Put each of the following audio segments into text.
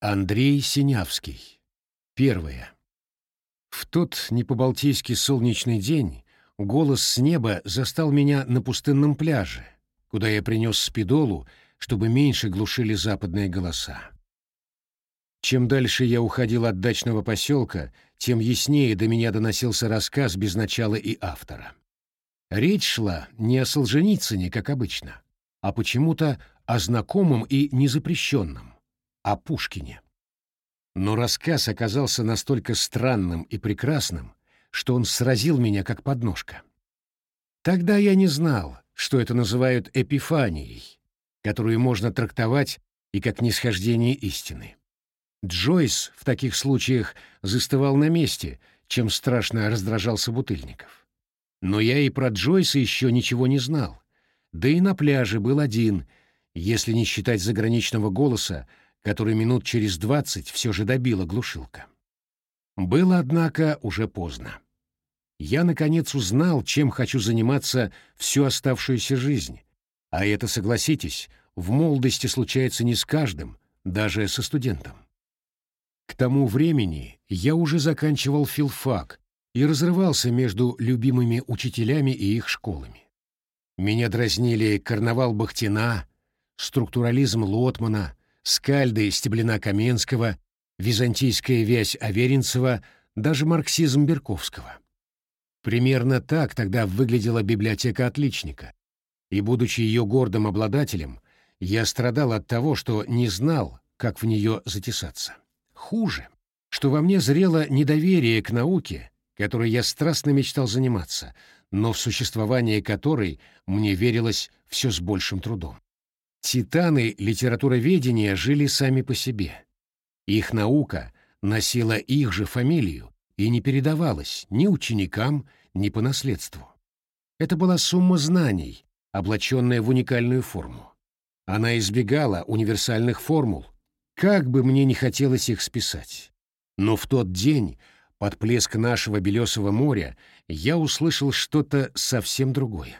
Андрей Синявский. Первое. В тот не по-балтийски солнечный день голос с неба застал меня на пустынном пляже, куда я принес спидолу, чтобы меньше глушили западные голоса. Чем дальше я уходил от дачного поселка, тем яснее до меня доносился рассказ без начала и автора. Речь шла не о Солженицыне, как обычно, а почему-то о знакомом и незапрещенном о Пушкине. Но рассказ оказался настолько странным и прекрасным, что он сразил меня как подножка. Тогда я не знал, что это называют эпифанией, которую можно трактовать и как нисхождение истины. Джойс в таких случаях застывал на месте, чем страшно раздражал собутыльников. Но я и про Джойса еще ничего не знал, да и на пляже был один, если не считать заграничного голоса, который минут через двадцать все же добила глушилка. Было, однако, уже поздно. Я, наконец, узнал, чем хочу заниматься всю оставшуюся жизнь. А это, согласитесь, в молодости случается не с каждым, даже со студентом. К тому времени я уже заканчивал филфак и разрывался между любимыми учителями и их школами. Меня дразнили карнавал Бахтина, структурализм Лотмана, скальды Стеблина Каменского, византийская вязь Аверинцева, даже марксизм Берковского. Примерно так тогда выглядела библиотека отличника, и, будучи ее гордым обладателем, я страдал от того, что не знал, как в нее затесаться. Хуже, что во мне зрело недоверие к науке, которой я страстно мечтал заниматься, но в существование которой мне верилось все с большим трудом. Титаны литературоведения жили сами по себе. Их наука носила их же фамилию и не передавалась ни ученикам, ни по наследству. Это была сумма знаний, облаченная в уникальную форму. Она избегала универсальных формул, как бы мне не хотелось их списать. Но в тот день, под плеск нашего белесого моря, я услышал что-то совсем другое.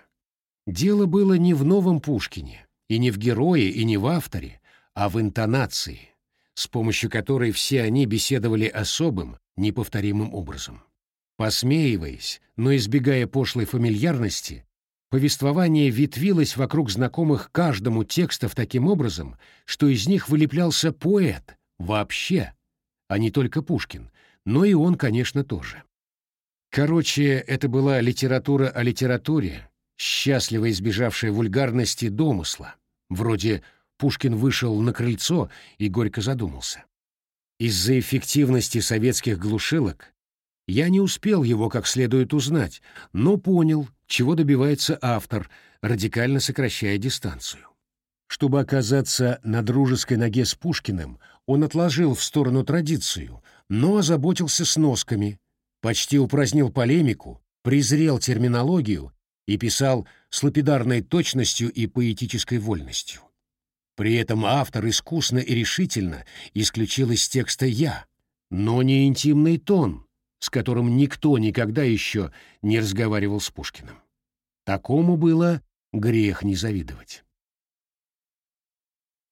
Дело было не в новом Пушкине, и не в герое, и не в авторе, а в интонации, с помощью которой все они беседовали особым, неповторимым образом. Посмеиваясь, но избегая пошлой фамильярности, повествование ветвилось вокруг знакомых каждому текстов таким образом, что из них вылеплялся поэт вообще, а не только Пушкин, но и он, конечно, тоже. Короче, это была литература о литературе, счастливо избежавшая вульгарности домысла, вроде Пушкин вышел на крыльцо и горько задумался. Из-за эффективности советских глушилок я не успел его как следует узнать, но понял, чего добивается автор, радикально сокращая дистанцию. Чтобы оказаться на дружеской ноге с Пушкиным, он отложил в сторону традицию, но озаботился сносками, почти упразднил полемику, презрел терминологию и писал с лапидарной точностью и поэтической вольностью. При этом автор искусно и решительно исключил из текста «я», но не интимный тон, с которым никто никогда еще не разговаривал с Пушкиным. Такому было грех не завидовать.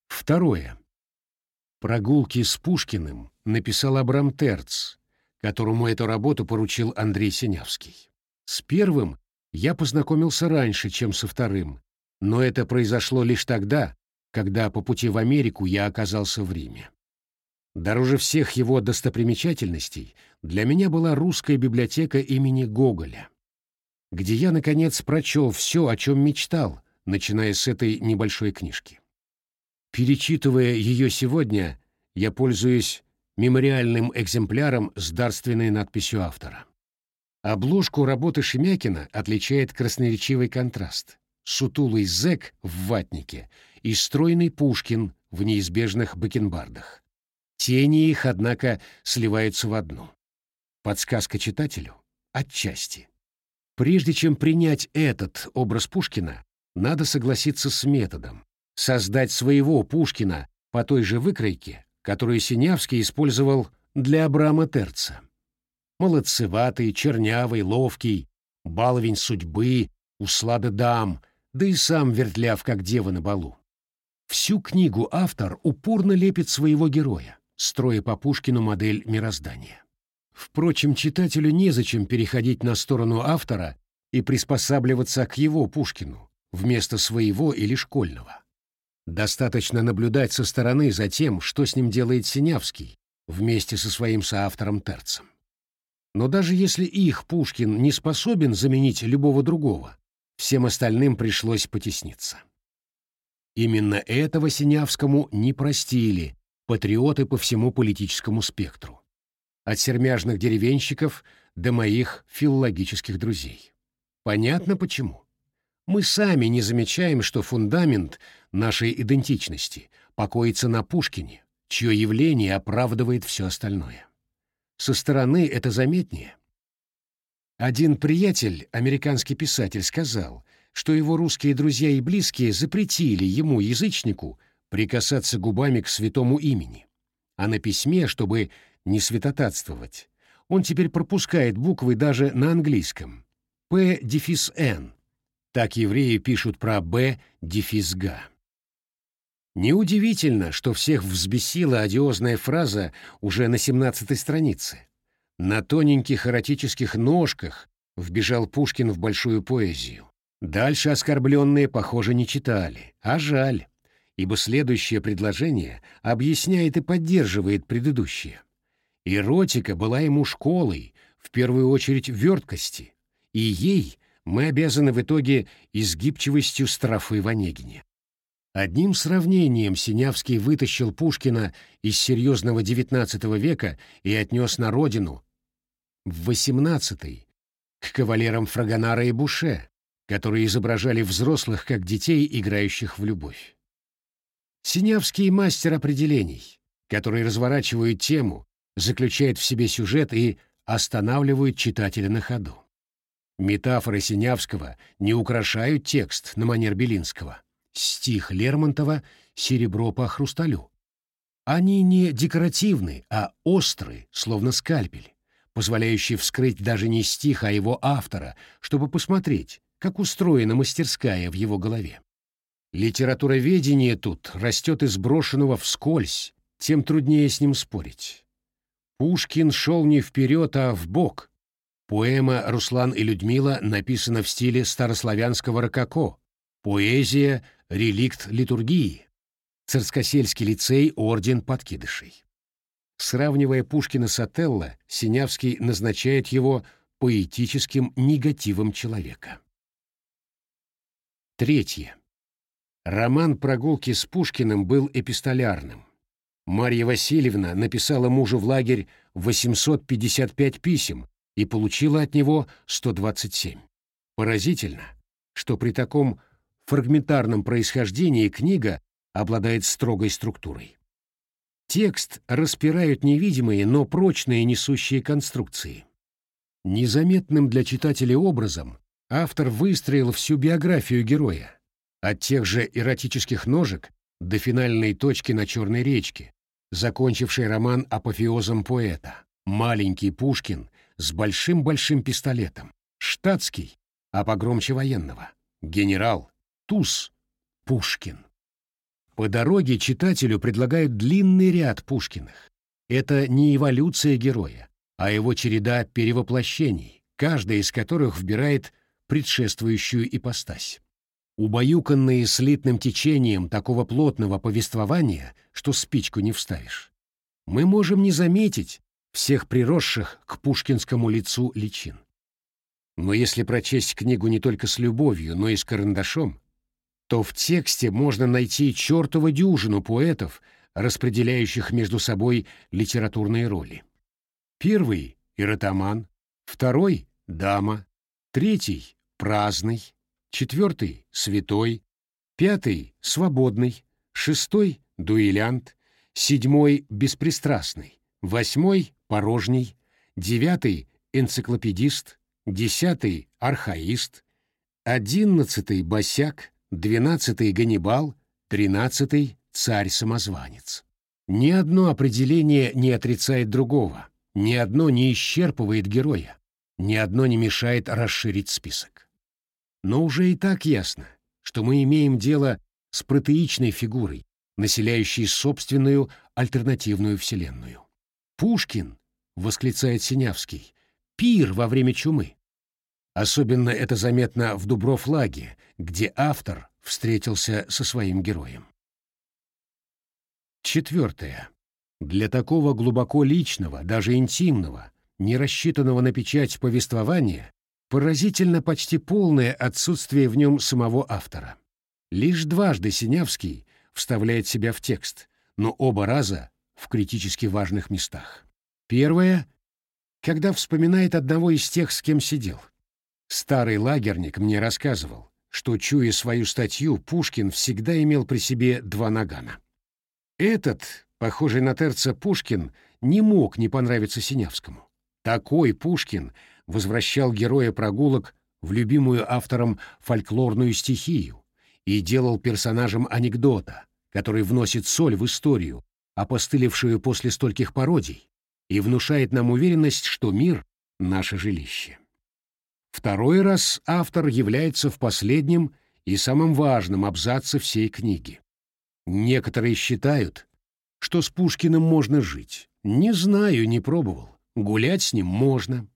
Второе. «Прогулки с Пушкиным» написал Абрам Терц, которому эту работу поручил Андрей Синявский. С первым я познакомился раньше, чем со вторым, но это произошло лишь тогда, когда по пути в Америку я оказался в Риме. Дороже всех его достопримечательностей для меня была русская библиотека имени Гоголя, где я, наконец, прочел все, о чем мечтал, начиная с этой небольшой книжки. Перечитывая ее сегодня, я пользуюсь мемориальным экземпляром с дарственной надписью автора. Обложку работы Шемякина отличает красноречивый контраст. Сутулый зэк в ватнике и стройный Пушкин в неизбежных бакенбардах. Тени их, однако, сливаются в одну. Подсказка читателю? Отчасти. Прежде чем принять этот образ Пушкина, надо согласиться с методом. Создать своего Пушкина по той же выкройке, которую Синявский использовал для Абрама Терца молодцеватый, чернявый, ловкий, баловень судьбы, услада дам, да и сам вертляв, как дева на балу. Всю книгу автор упорно лепит своего героя, строя по Пушкину модель мироздания. Впрочем, читателю незачем переходить на сторону автора и приспосабливаться к его Пушкину вместо своего или школьного. Достаточно наблюдать со стороны за тем, что с ним делает Синявский вместе со своим соавтором Терцем. Но даже если их Пушкин не способен заменить любого другого, всем остальным пришлось потесниться. Именно этого Синявскому не простили патриоты по всему политическому спектру. От сермяжных деревенщиков до моих филологических друзей. Понятно почему. Мы сами не замечаем, что фундамент нашей идентичности покоится на Пушкине, чье явление оправдывает все остальное. Со стороны это заметнее. Один приятель, американский писатель, сказал, что его русские друзья и близкие запретили ему, язычнику, прикасаться губами к святому имени. А на письме, чтобы не святотатствовать, он теперь пропускает буквы даже на английском. П дефис Н. Так евреи пишут про Б дефис Г. Неудивительно, что всех взбесила одиозная фраза уже на семнадцатой странице. На тоненьких эротических ножках вбежал Пушкин в большую поэзию. Дальше оскорбленные, похоже, не читали. А жаль, ибо следующее предложение объясняет и поддерживает предыдущее. Эротика была ему школой, в первую очередь верткости, и ей мы обязаны в итоге изгибчивостью строфы в Онегине. Одним сравнением Синявский вытащил Пушкина из серьезного XIX века и отнес на родину, в XVIII, к кавалерам Фрагонара и Буше, которые изображали взрослых как детей, играющих в любовь. Синявский мастер определений, который разворачивает тему, заключает в себе сюжет и останавливает читателя на ходу. Метафоры Синявского не украшают текст на манер Белинского стих Лермонтова «Серебро по хрусталю». Они не декоративны, а остры, словно скальпель, позволяющие вскрыть даже не стих, а его автора, чтобы посмотреть, как устроена мастерская в его голове. Литературоведение тут растет из брошенного вскользь, тем труднее с ним спорить. Пушкин шел не вперед, а в бок. Поэма «Руслан и Людмила» написана в стиле старославянского рококо. Поэзия реликт литургии, Царскосельский лицей орден подкидышей. Сравнивая Пушкина с Отелло, Синявский назначает его поэтическим негативом человека. Третье. Роман «Прогулки с Пушкиным» был эпистолярным. Марья Васильевна написала мужу в лагерь 855 писем и получила от него 127. Поразительно, что при таком фрагментарном происхождении книга обладает строгой структурой. Текст распирают невидимые, но прочные несущие конструкции. Незаметным для читателя образом автор выстроил всю биографию героя, от тех же эротических ножек до финальной точки на Черной речке, закончившей роман апофеозом поэта. Маленький Пушкин с большим-большим пистолетом. Штатский, а погромче военного. Генерал, Туз Пушкин. По дороге читателю предлагают длинный ряд Пушкиных. Это не эволюция героя, а его череда перевоплощений, каждая из которых вбирает предшествующую ипостась. Убаюканные слитным течением такого плотного повествования, что спичку не вставишь, мы можем не заметить всех приросших к пушкинскому лицу личин. Но если прочесть книгу не только с любовью, но и с карандашом, то в тексте можно найти чертова дюжину поэтов, распределяющих между собой литературные роли. Первый — эротоман, второй — дама, третий — праздный, четвертый — святой, пятый — свободный, шестой — дуэлянт, седьмой — беспристрастный, восьмой — порожний, девятый — энциклопедист, десятый — архаист, одиннадцатый — босяк, двенадцатый — Ганнибал, тринадцатый — царь-самозванец. Ни одно определение не отрицает другого, ни одно не исчерпывает героя, ни одно не мешает расширить список. Но уже и так ясно, что мы имеем дело с протеичной фигурой, населяющей собственную альтернативную вселенную. «Пушкин», — восклицает Синявский, — «пир во время чумы». Особенно это заметно в Дубровлаге, где автор встретился со своим героем. Четвертое. Для такого глубоко личного, даже интимного, не рассчитанного на печать повествования, поразительно почти полное отсутствие в нем самого автора. Лишь дважды Синявский вставляет себя в текст, но оба раза в критически важных местах. Первое — когда вспоминает одного из тех, с кем сидел. Старый лагерник мне рассказывал, что, чуя свою статью, Пушкин всегда имел при себе два нагана. Этот, похожий на терца Пушкин, не мог не понравиться Синявскому. Такой Пушкин возвращал героя прогулок в любимую автором фольклорную стихию и делал персонажем анекдота, который вносит соль в историю, опостылевшую после стольких пародий, и внушает нам уверенность, что мир — наше жилище. Второй раз автор является в последнем и самом важном абзаце всей книги. Некоторые считают, что с Пушкиным можно жить. Не знаю, не пробовал. Гулять с ним можно.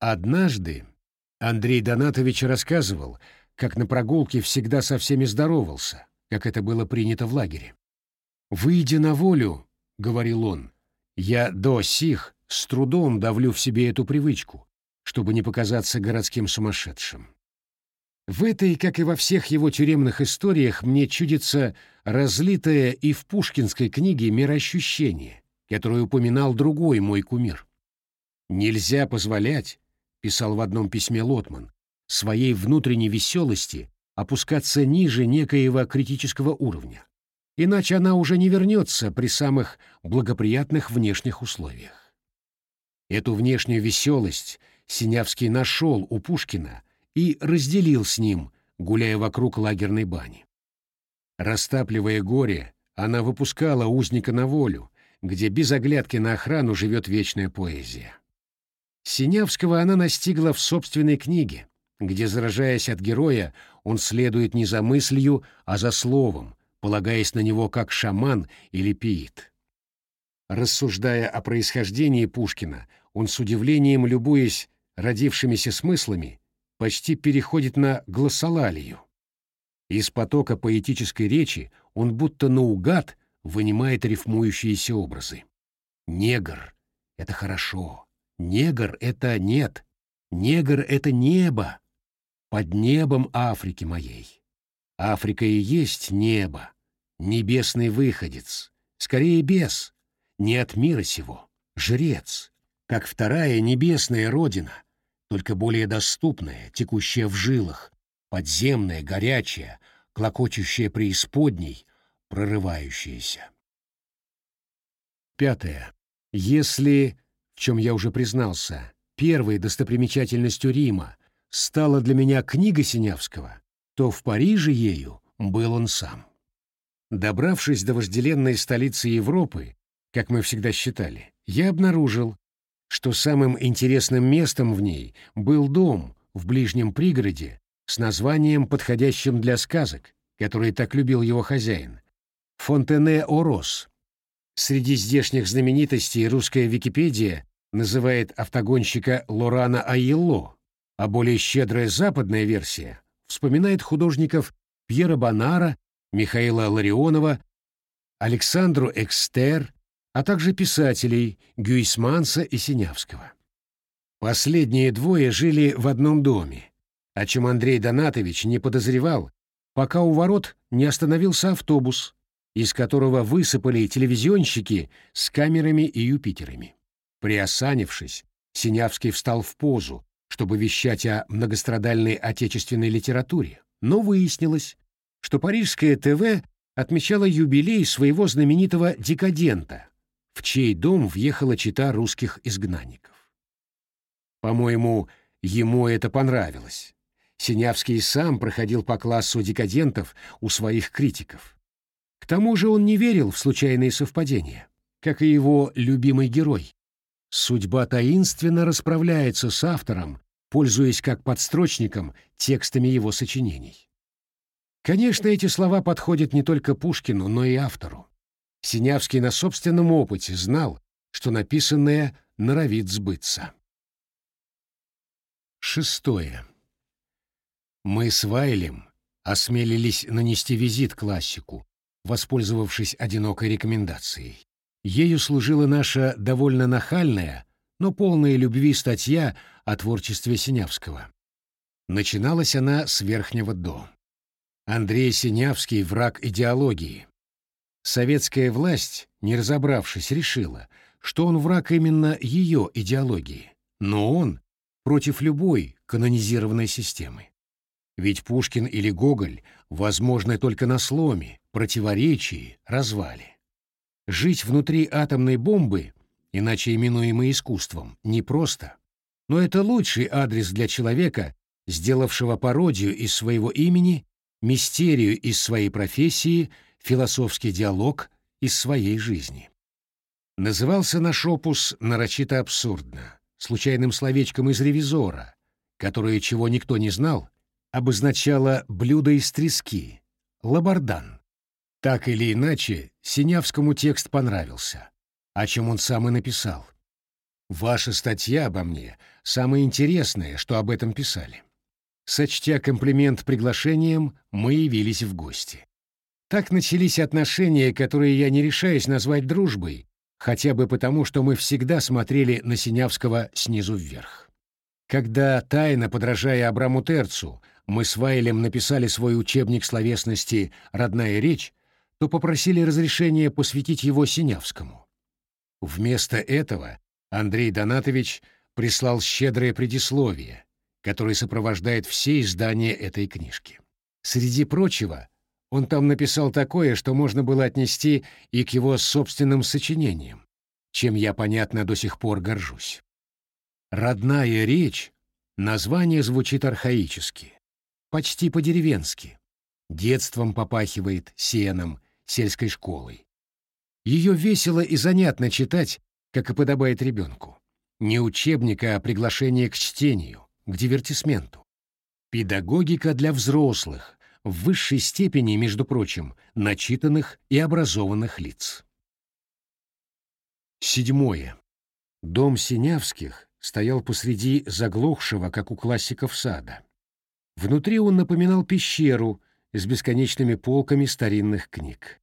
Однажды Андрей Донатович рассказывал, как на прогулке всегда со всеми здоровался, как это было принято в лагере. «Выйдя на волю», — говорил он, — «я до сих с трудом давлю в себе эту привычку, чтобы не показаться городским сумасшедшим. В этой, как и во всех его тюремных историях, мне чудится разлитое и в пушкинской книге мироощущение, которое упоминал другой мой кумир. «Нельзя позволять», — писал в одном письме Лотман, «своей внутренней веселости опускаться ниже некоего критического уровня, иначе она уже не вернется при самых благоприятных внешних условиях». Эту внешнюю веселость — Синявский нашел у Пушкина и разделил с ним, гуляя вокруг лагерной бани. Растапливая горе, она выпускала узника на волю, где без оглядки на охрану живет вечная поэзия. Синявского она настигла в собственной книге, где, заражаясь от героя, он следует не за мыслью, а за словом, полагаясь на него как шаман или пиит. Рассуждая о происхождении Пушкина, он с удивлением, любуясь родившимися смыслами, почти переходит на глоссолалию. Из потока поэтической речи он будто наугад вынимает рифмующиеся образы. Негр — это хорошо. Негр — это нет. Негр — это небо. Под небом Африки моей. Африка и есть небо. Небесный выходец. Скорее бес. Не от мира сего. Жрец. Как вторая небесная родина только более доступная, текущая в жилах, подземная, горячая, клокочущая преисподней, прорывающаяся. Пятое. Если, в чем я уже признался, первой достопримечательностью Рима стала для меня книга Синявского, то в Париже ею был он сам. Добравшись до вожделенной столицы Европы, как мы всегда считали, я обнаружил, что самым интересным местом в ней был дом в ближнем пригороде с названием, подходящим для сказок, который так любил его хозяин — Фонтене-Орос. Среди здешних знаменитостей русская Википедия называет автогонщика Лорана Айелло, а более щедрая западная версия вспоминает художников Пьера Бонара, Михаила Ларионова, Александру Экстер, а также писателей Гюйсманса и Синявского. Последние двое жили в одном доме, о чем Андрей Донатович не подозревал, пока у ворот не остановился автобус, из которого высыпали телевизионщики с камерами и Юпитерами. Приосанившись, Синявский встал в позу, чтобы вещать о многострадальной отечественной литературе, но выяснилось, что парижское ТВ отмечало юбилей своего знаменитого «Декадента», в чей дом въехала чита русских изгнанников. По-моему, ему это понравилось. Синявский сам проходил по классу декадентов у своих критиков. К тому же он не верил в случайные совпадения, как и его любимый герой. Судьба таинственно расправляется с автором, пользуясь как подстрочником текстами его сочинений. Конечно, эти слова подходят не только Пушкину, но и автору. Синявский на собственном опыте знал, что написанное норовит сбыться. Шестое. Мы с Вайлем осмелились нанести визит классику, воспользовавшись одинокой рекомендацией. Ею служила наша довольно нахальная, но полная любви статья о творчестве Синявского. Начиналась она с верхнего «до». Андрей Синявский — враг идеологии. Советская власть, не разобравшись, решила, что он враг именно ее идеологии, но он против любой канонизированной системы. Ведь Пушкин или Гоголь возможны только на сломе, противоречии, развале. Жить внутри атомной бомбы, иначе именуемой искусством, непросто. Но это лучший адрес для человека, сделавшего пародию из своего имени, мистерию из своей профессии, философский диалог из своей жизни. Назывался наш опус нарочито абсурдно, случайным словечком из «Ревизора», которое, чего никто не знал, обозначало блюдо из трески, лабардан. Так или иначе, Синявскому текст понравился, о чем он сам и написал. Ваша статья обо мне — самое интересное, что об этом писали. Сочтя комплимент приглашением, мы явились в гости. Так начались отношения, которые я не решаюсь назвать дружбой, хотя бы потому, что мы всегда смотрели на Синявского снизу вверх. Когда, тайно подражая Абраму Терцу, мы с Вайлем написали свой учебник словесности «Родная речь», то попросили разрешения посвятить его Синявскому. Вместо этого Андрей Донатович прислал щедрое предисловие, которое сопровождает все издания этой книжки. Среди прочего, он там написал такое, что можно было отнести и к его собственным сочинениям, чем я, понятно, до сих пор горжусь. «Родная речь» — название звучит архаически, почти по-деревенски. Детством попахивает сеном, сельской школой. Ее весело и занятно читать, как и подобает ребенку. Не учебника, а приглашение к чтению, к дивертисменту. Педагогика для взрослых, в высшей степени, между прочим, начитанных и образованных лиц. Седьмое. Дом Синявских стоял посреди заглохшего, как у классиков, сада. Внутри он напоминал пещеру с бесконечными полками старинных книг.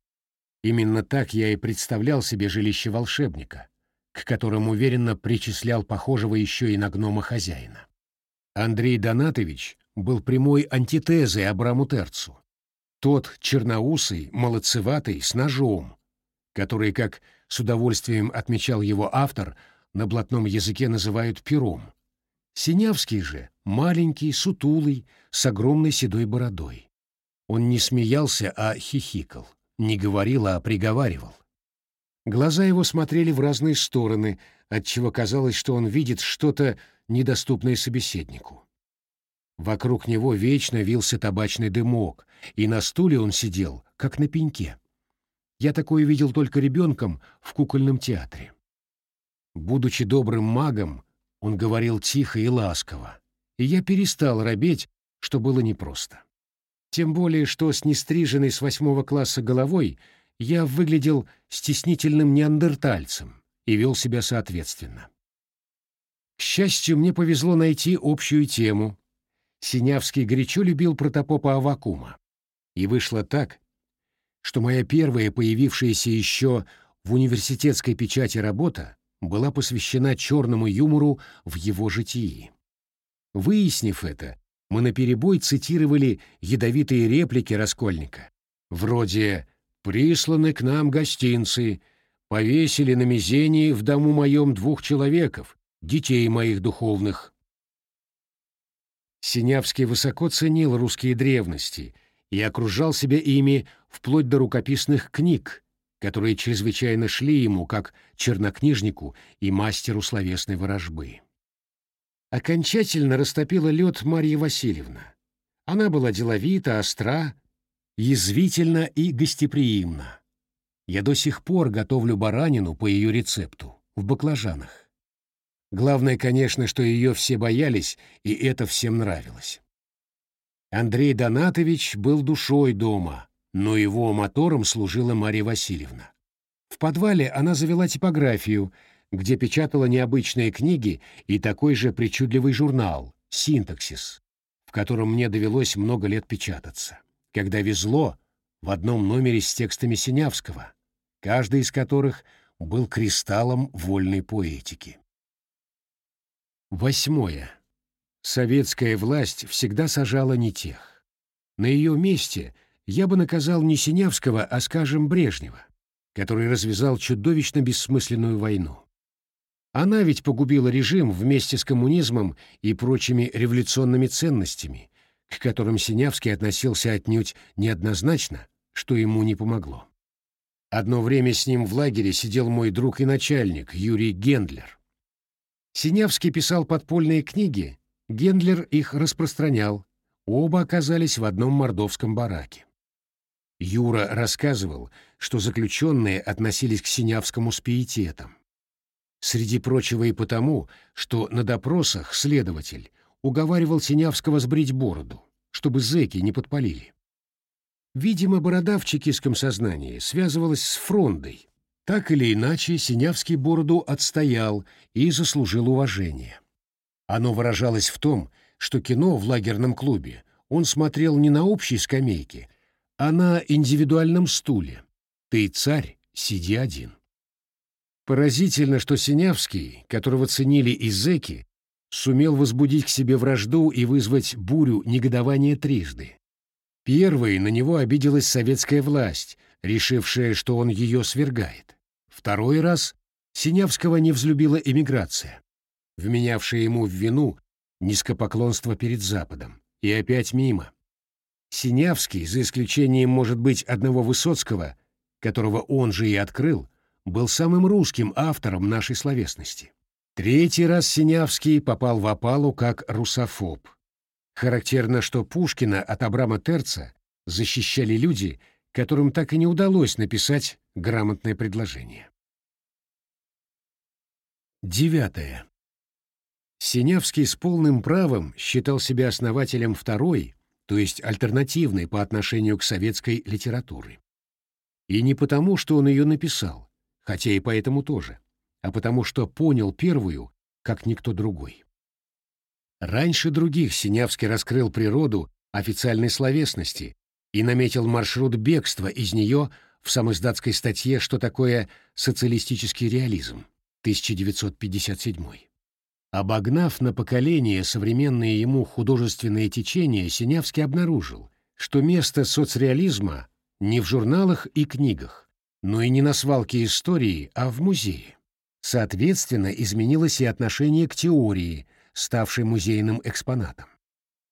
Именно так я и представлял себе жилище волшебника, к которому уверенно причислял похожего еще и на гнома хозяина. Андрей Донатович был прямой антитезой Абраму Терцу. Тот черноусый, молодцеватый, с ножом, который, как с удовольствием отмечал его автор, на блатном языке называют пером, Синявский же маленький, сутулый, с огромной седой бородой. Он не смеялся, а хихикал, не говорил, а приговаривал. Глаза его смотрели в разные стороны, отчего казалось, что он видит что-то недоступное собеседнику. Вокруг него вечно вился табачный дымок, и на стуле он сидел, как на пеньке. Я такое видел только ребенком в кукольном театре. Будучи добрым магом, он говорил тихо и ласково, и я перестал робеть, что было непросто. Тем более, что с нестриженной с восьмого класса головой я выглядел стеснительным неандертальцем и вел себя соответственно. К счастью, мне повезло найти общую тему. Синявский горячо любил протопопа Авакума. И вышло так, что моя первая появившаяся еще в университетской печати работа была посвящена черному юмору в его житии. Выяснив это, мы наперебой цитировали ядовитые реплики Раскольника, вроде «Присланы к нам гостинцы, повесили на мизении в дому моем двух человеков, детей моих духовных». Синявский высоко ценил русские древности и окружал себя ими вплоть до рукописных книг, которые чрезвычайно шли ему как чернокнижнику и мастеру словесной ворожбы. Окончательно растопила лед Марья Васильевна. Она была деловита, остра, язвительна и гостеприимна. Я до сих пор готовлю баранину по ее рецепту, в баклажанах. Главное, конечно, что ее все боялись, и это всем нравилось. Андрей Донатович был душой дома, но его мотором служила Марья Васильевна. В подвале она завела типографию, где печатала необычные книги и такой же причудливый журнал «Синтаксис», в котором мне довелось много лет печататься. Когда везло, в одном номере с текстами Синявского, каждый из которых был кристаллом вольной поэтики. Восьмое. Советская власть всегда сажала не тех. На ее месте я бы наказал не Синявского, а, скажем, Брежнева, который развязал чудовищно бессмысленную войну. Она ведь погубила режим вместе с коммунизмом и прочими революционными ценностями, к которым Синявский относился отнюдь неоднозначно, что ему не помогло. Одно время с ним в лагере сидел мой друг и начальник Юрий Гендлер. Синявский писал подпольные книги, Гендлер их распространял, оба оказались в одном мордовском бараке. Юра рассказывал, что заключенные относились к Синявскому с пиететом. Среди прочего и потому, что на допросах следователь уговаривал Синявского сбрить бороду, чтобы зэки не подпалили. Видимо, борода в чекистском сознании связывалась с фрондой. Так или иначе, Синявский бороду отстоял и заслужил уважение. Оно выражалось в том, что кино в лагерном клубе он смотрел не на общей скамейке, а на индивидуальном стуле. Ты царь, сиди один. Поразительно, что Синявский, которого ценили и зэки, сумел возбудить к себе вражду и вызвать бурю негодования трижды. Первой на него обиделась советская власть, решившая, что он ее свергает. Второй раз Синявского не взлюбила эмиграция, вменявшая ему в вину низкопоклонство перед Западом. И опять мимо. Синявский, за исключением, может быть, одного Высоцкого, которого он же и открыл, был самым русским автором нашей словесности. Третий раз Синявский попал в опалу как русофоб — Характерно, что Пушкина от Абрама Терца защищали люди, которым так и не удалось написать грамотное предложение. Девятое. Синявский с полным правом считал себя основателем второй, то есть альтернативной по отношению к советской литературе. И не потому, что он ее написал, хотя и поэтому тоже, а потому что понял первую, как никто другой. Раньше других Синявский раскрыл природу официальной словесности и наметил маршрут бегства из нее в самоиздатской статье «Что такое социалистический реализм» 1957. Обогнав на поколение современные ему художественные течения, Синявский обнаружил, что место соцреализма не в журналах и книгах, но и не на свалке истории, а в музее. Соответственно, изменилось и отношение к теории – ставший музейным экспонатом.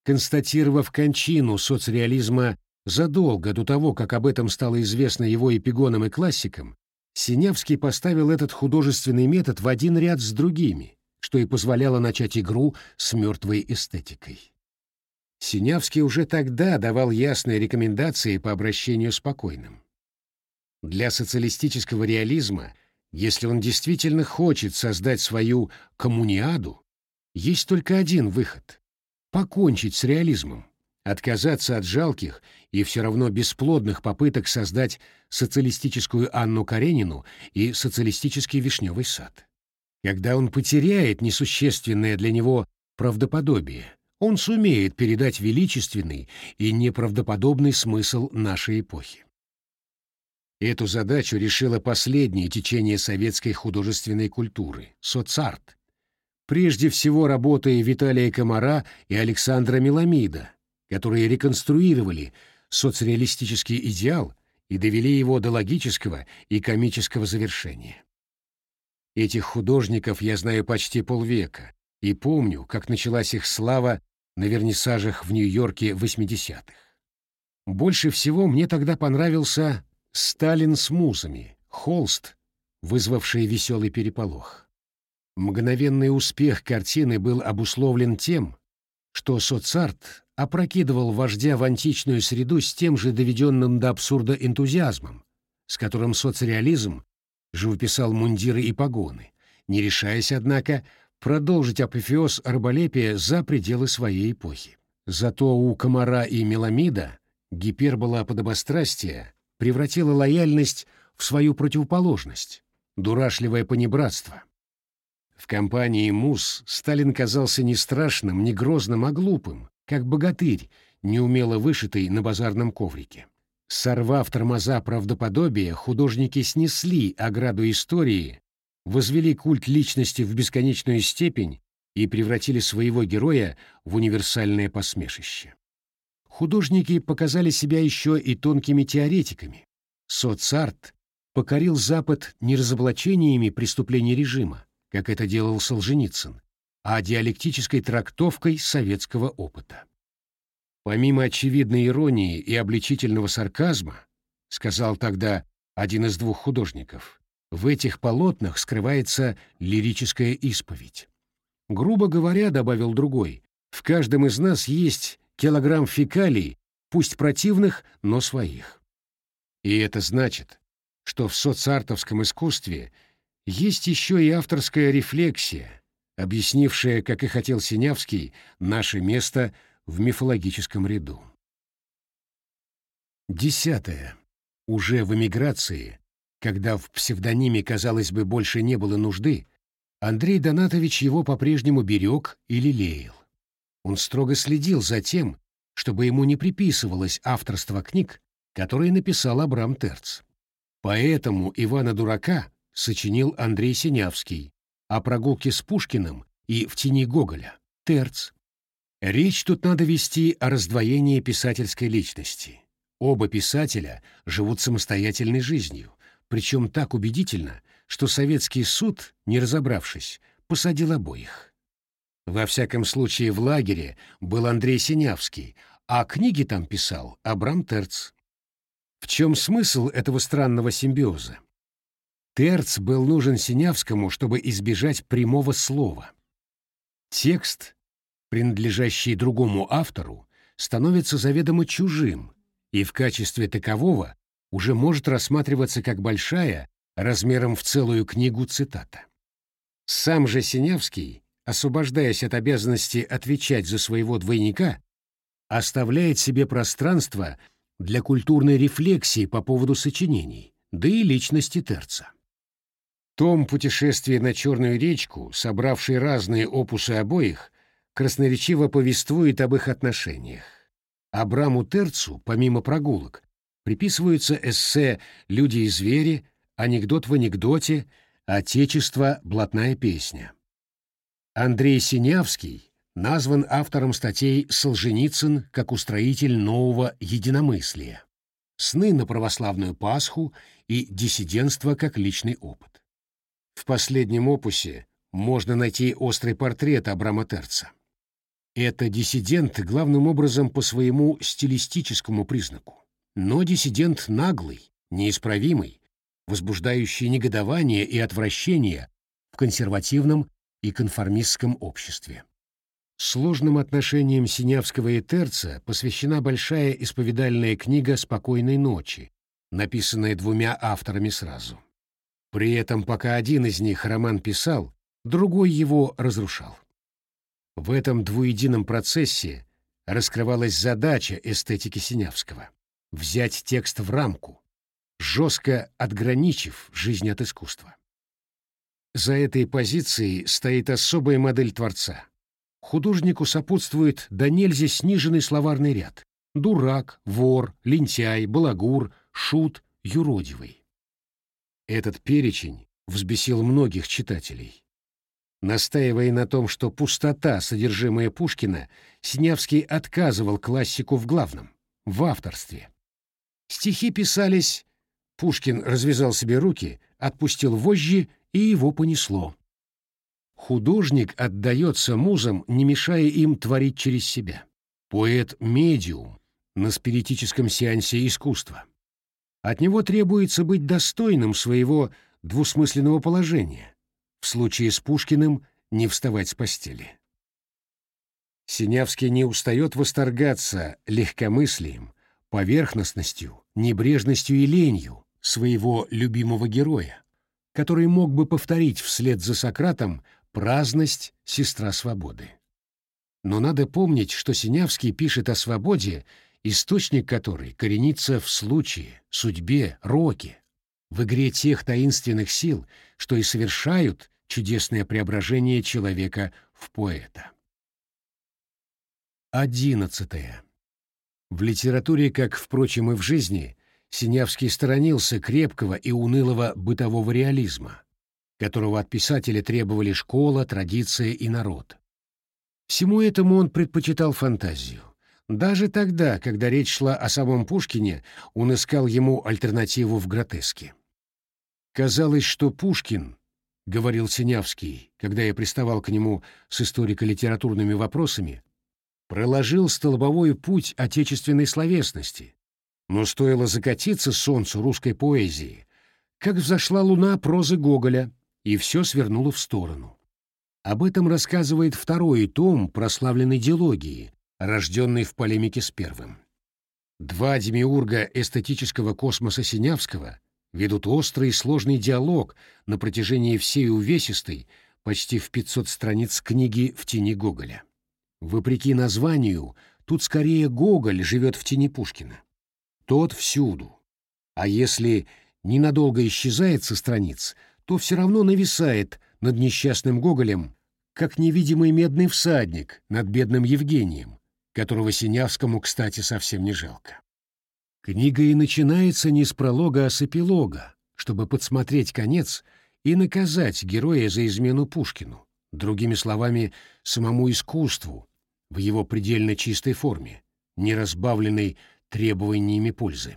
Констатировав кончину соцреализма задолго до того, как об этом стало известно его эпигонам и классикам, Синявский поставил этот художественный метод в один ряд с другими, что и позволяло начать игру с мертвой эстетикой. Синявский уже тогда давал ясные рекомендации по обращению с покойным. Для социалистического реализма, если он действительно хочет создать свою коммуниаду, есть только один выход — покончить с реализмом, отказаться от жалких и все равно бесплодных попыток создать социалистическую Анну Каренину и социалистический Вишневый сад. Когда он потеряет несущественное для него правдоподобие, он сумеет передать величественный и неправдоподобный смысл нашей эпохи. Эту задачу решило последнее течение советской художественной культуры — соцарт, прежде всего работы Виталия Комара и Александра Меламида, которые реконструировали соцреалистический идеал и довели его до логического и комического завершения. Этих художников я знаю почти полвека и помню, как началась их слава на вернисажах в Нью-Йорке 80-х. Больше всего мне тогда понравился «Сталин с музами», холст, вызвавший веселый переполох. Мгновенный успех картины был обусловлен тем, что соцарт опрокидывал вождя в античную среду с тем же доведенным до абсурда энтузиазмом, с которым соцреализм живописал мундиры и погоны, не решаясь, однако, продолжить апофеоз арбалепия за пределы своей эпохи. Зато у Комара и Меламида гипербола подобострастия превратила лояльность в свою противоположность — дурашливое понебратство. В компании Мус Сталин казался не страшным, не грозным, а глупым, как богатырь, неумело вышитый на базарном коврике. Сорвав тормоза правдоподобия, художники снесли ограду истории, возвели культ личности в бесконечную степень и превратили своего героя в универсальное посмешище. Художники показали себя еще и тонкими теоретиками. Соцарт покорил Запад не разоблачениями преступлений режима, как это делал Солженицын, а диалектической трактовкой советского опыта. Помимо очевидной иронии и обличительного сарказма, сказал тогда один из двух художников, в этих полотнах скрывается лирическая исповедь. Грубо говоря, добавил другой, в каждом из нас есть килограмм фекалий, пусть противных, но своих. И это значит, что в соцартовском искусстве есть еще и авторская рефлексия, объяснившая, как и хотел Синявский, наше место в мифологическом ряду. Десятое. Уже в эмиграции, когда в псевдониме, казалось бы, больше не было нужды, Андрей Донатович его по-прежнему берег и лелеял. Он строго следил за тем, чтобы ему не приписывалось авторство книг, которые написал Абрам Терц. Поэтому Ивана Дурака сочинил Андрей Синявский, а прогулки с Пушкиным и в тени Гоголя — Терц. Речь тут надо вести о раздвоении писательской личности. Оба писателя живут самостоятельной жизнью, причем так убедительно, что советский суд, не разобравшись, посадил обоих. Во всяком случае, в лагере был Андрей Синявский, а книги там писал Абрам Терц. В чем смысл этого странного симбиоза? Терц был нужен Синявскому, чтобы избежать прямого слова. Текст, принадлежащий другому автору, становится заведомо чужим и в качестве такового уже может рассматриваться как большая, размером в целую книгу цитата. Сам же Синявский, освобождаясь от обязанности отвечать за своего двойника, оставляет себе пространство для культурной рефлексии по поводу сочинений, да и личности Терца. Том «Путешествие на Черную речку», собравший разные опусы обоих, красноречиво повествует об их отношениях. Абраму Терцу, помимо прогулок, приписываются эссе «Люди и звери», «Анекдот в анекдоте», «Отечество. Блатная песня». Андрей Синявский назван автором статей «Солженицын как устроитель нового единомыслия», «Сны на православную Пасху» и «Диссидентство как личный опыт». В последнем опусе можно найти острый портрет Абрама Терца. Это диссидент главным образом по своему стилистическому признаку, но диссидент наглый, неисправимый, возбуждающий негодование и отвращение в консервативном и конформистском обществе. Сложным отношениям Синявского и Терца посвящена большая исповедальная книга «Спокойной ночи», написанная двумя авторами сразу. При этом, пока один из них роман писал, другой его разрушал. В этом двуедином процессе раскрывалась задача эстетики Синявского — взять текст в рамку, жестко отграничив жизнь от искусства. За этой позицией стоит особая модель Творца — художнику сопутствует до нельзя сниженный словарный ряд. Дурак, вор, лентяй, балагур, шут, юродивый. Этот перечень взбесил многих читателей. Настаивая на том, что пустота, содержимая Пушкина, Снявский отказывал классику в главном — в авторстве. Стихи писались, Пушкин развязал себе руки, отпустил вожжи, и его понесло. Художник отдается музам, не мешая им творить через себя. Поэт — медиум на спиритическом сеансе искусства. От него требуется быть достойным своего двусмысленного положения. В случае с Пушкиным — не вставать с постели. Синявский не устает восторгаться легкомыслием, поверхностностью, небрежностью и ленью своего любимого героя, который мог бы повторить вслед за Сократом Праздность — сестра свободы. Но надо помнить, что Синявский пишет о свободе, источник которой коренится в случае, судьбе, роке. в игре тех таинственных сил, что и совершают чудесное преображение человека в поэта. Одиннадцатое. В литературе, как, впрочем, и в жизни, Синявский сторонился крепкого и унылого бытового реализма, которого от писателя требовали школа, традиция и народ. Всему этому он предпочитал фантазию. Даже тогда, когда речь шла о самом Пушкине, он искал ему альтернативу в гротеске. Казалось, что Пушкин, — говорил Синявский, когда я приставал к нему с историко-литературными вопросами, проложил столбовой путь отечественной словесности. Но стоило закатиться солнцу русской поэзии, как взошла луна прозы Гоголя, и все свернуло в сторону. Об этом рассказывает второй том прославленной диалогии, рожденный в полемике с первым. Два демиурга эстетического космоса Синявского — ведут острый и сложный диалог на протяжении всей увесистой, почти в 500 страниц книги «В тени Гоголя». Вопреки названию, тут скорее Гоголь живет в тени Пушкина. Тот всюду. А если ненадолго исчезает со страниц, то все равно нависает над несчастным Гоголем, как невидимый медный всадник над бедным Евгением, которого Синявскому, кстати, совсем не жалко. Книга и начинается не с пролога, а с эпилога, чтобы подсмотреть конец и наказать героя за измену Пушкину, другими словами, самому искусству в его предельно чистой форме, не разбавленной требованиями пользы.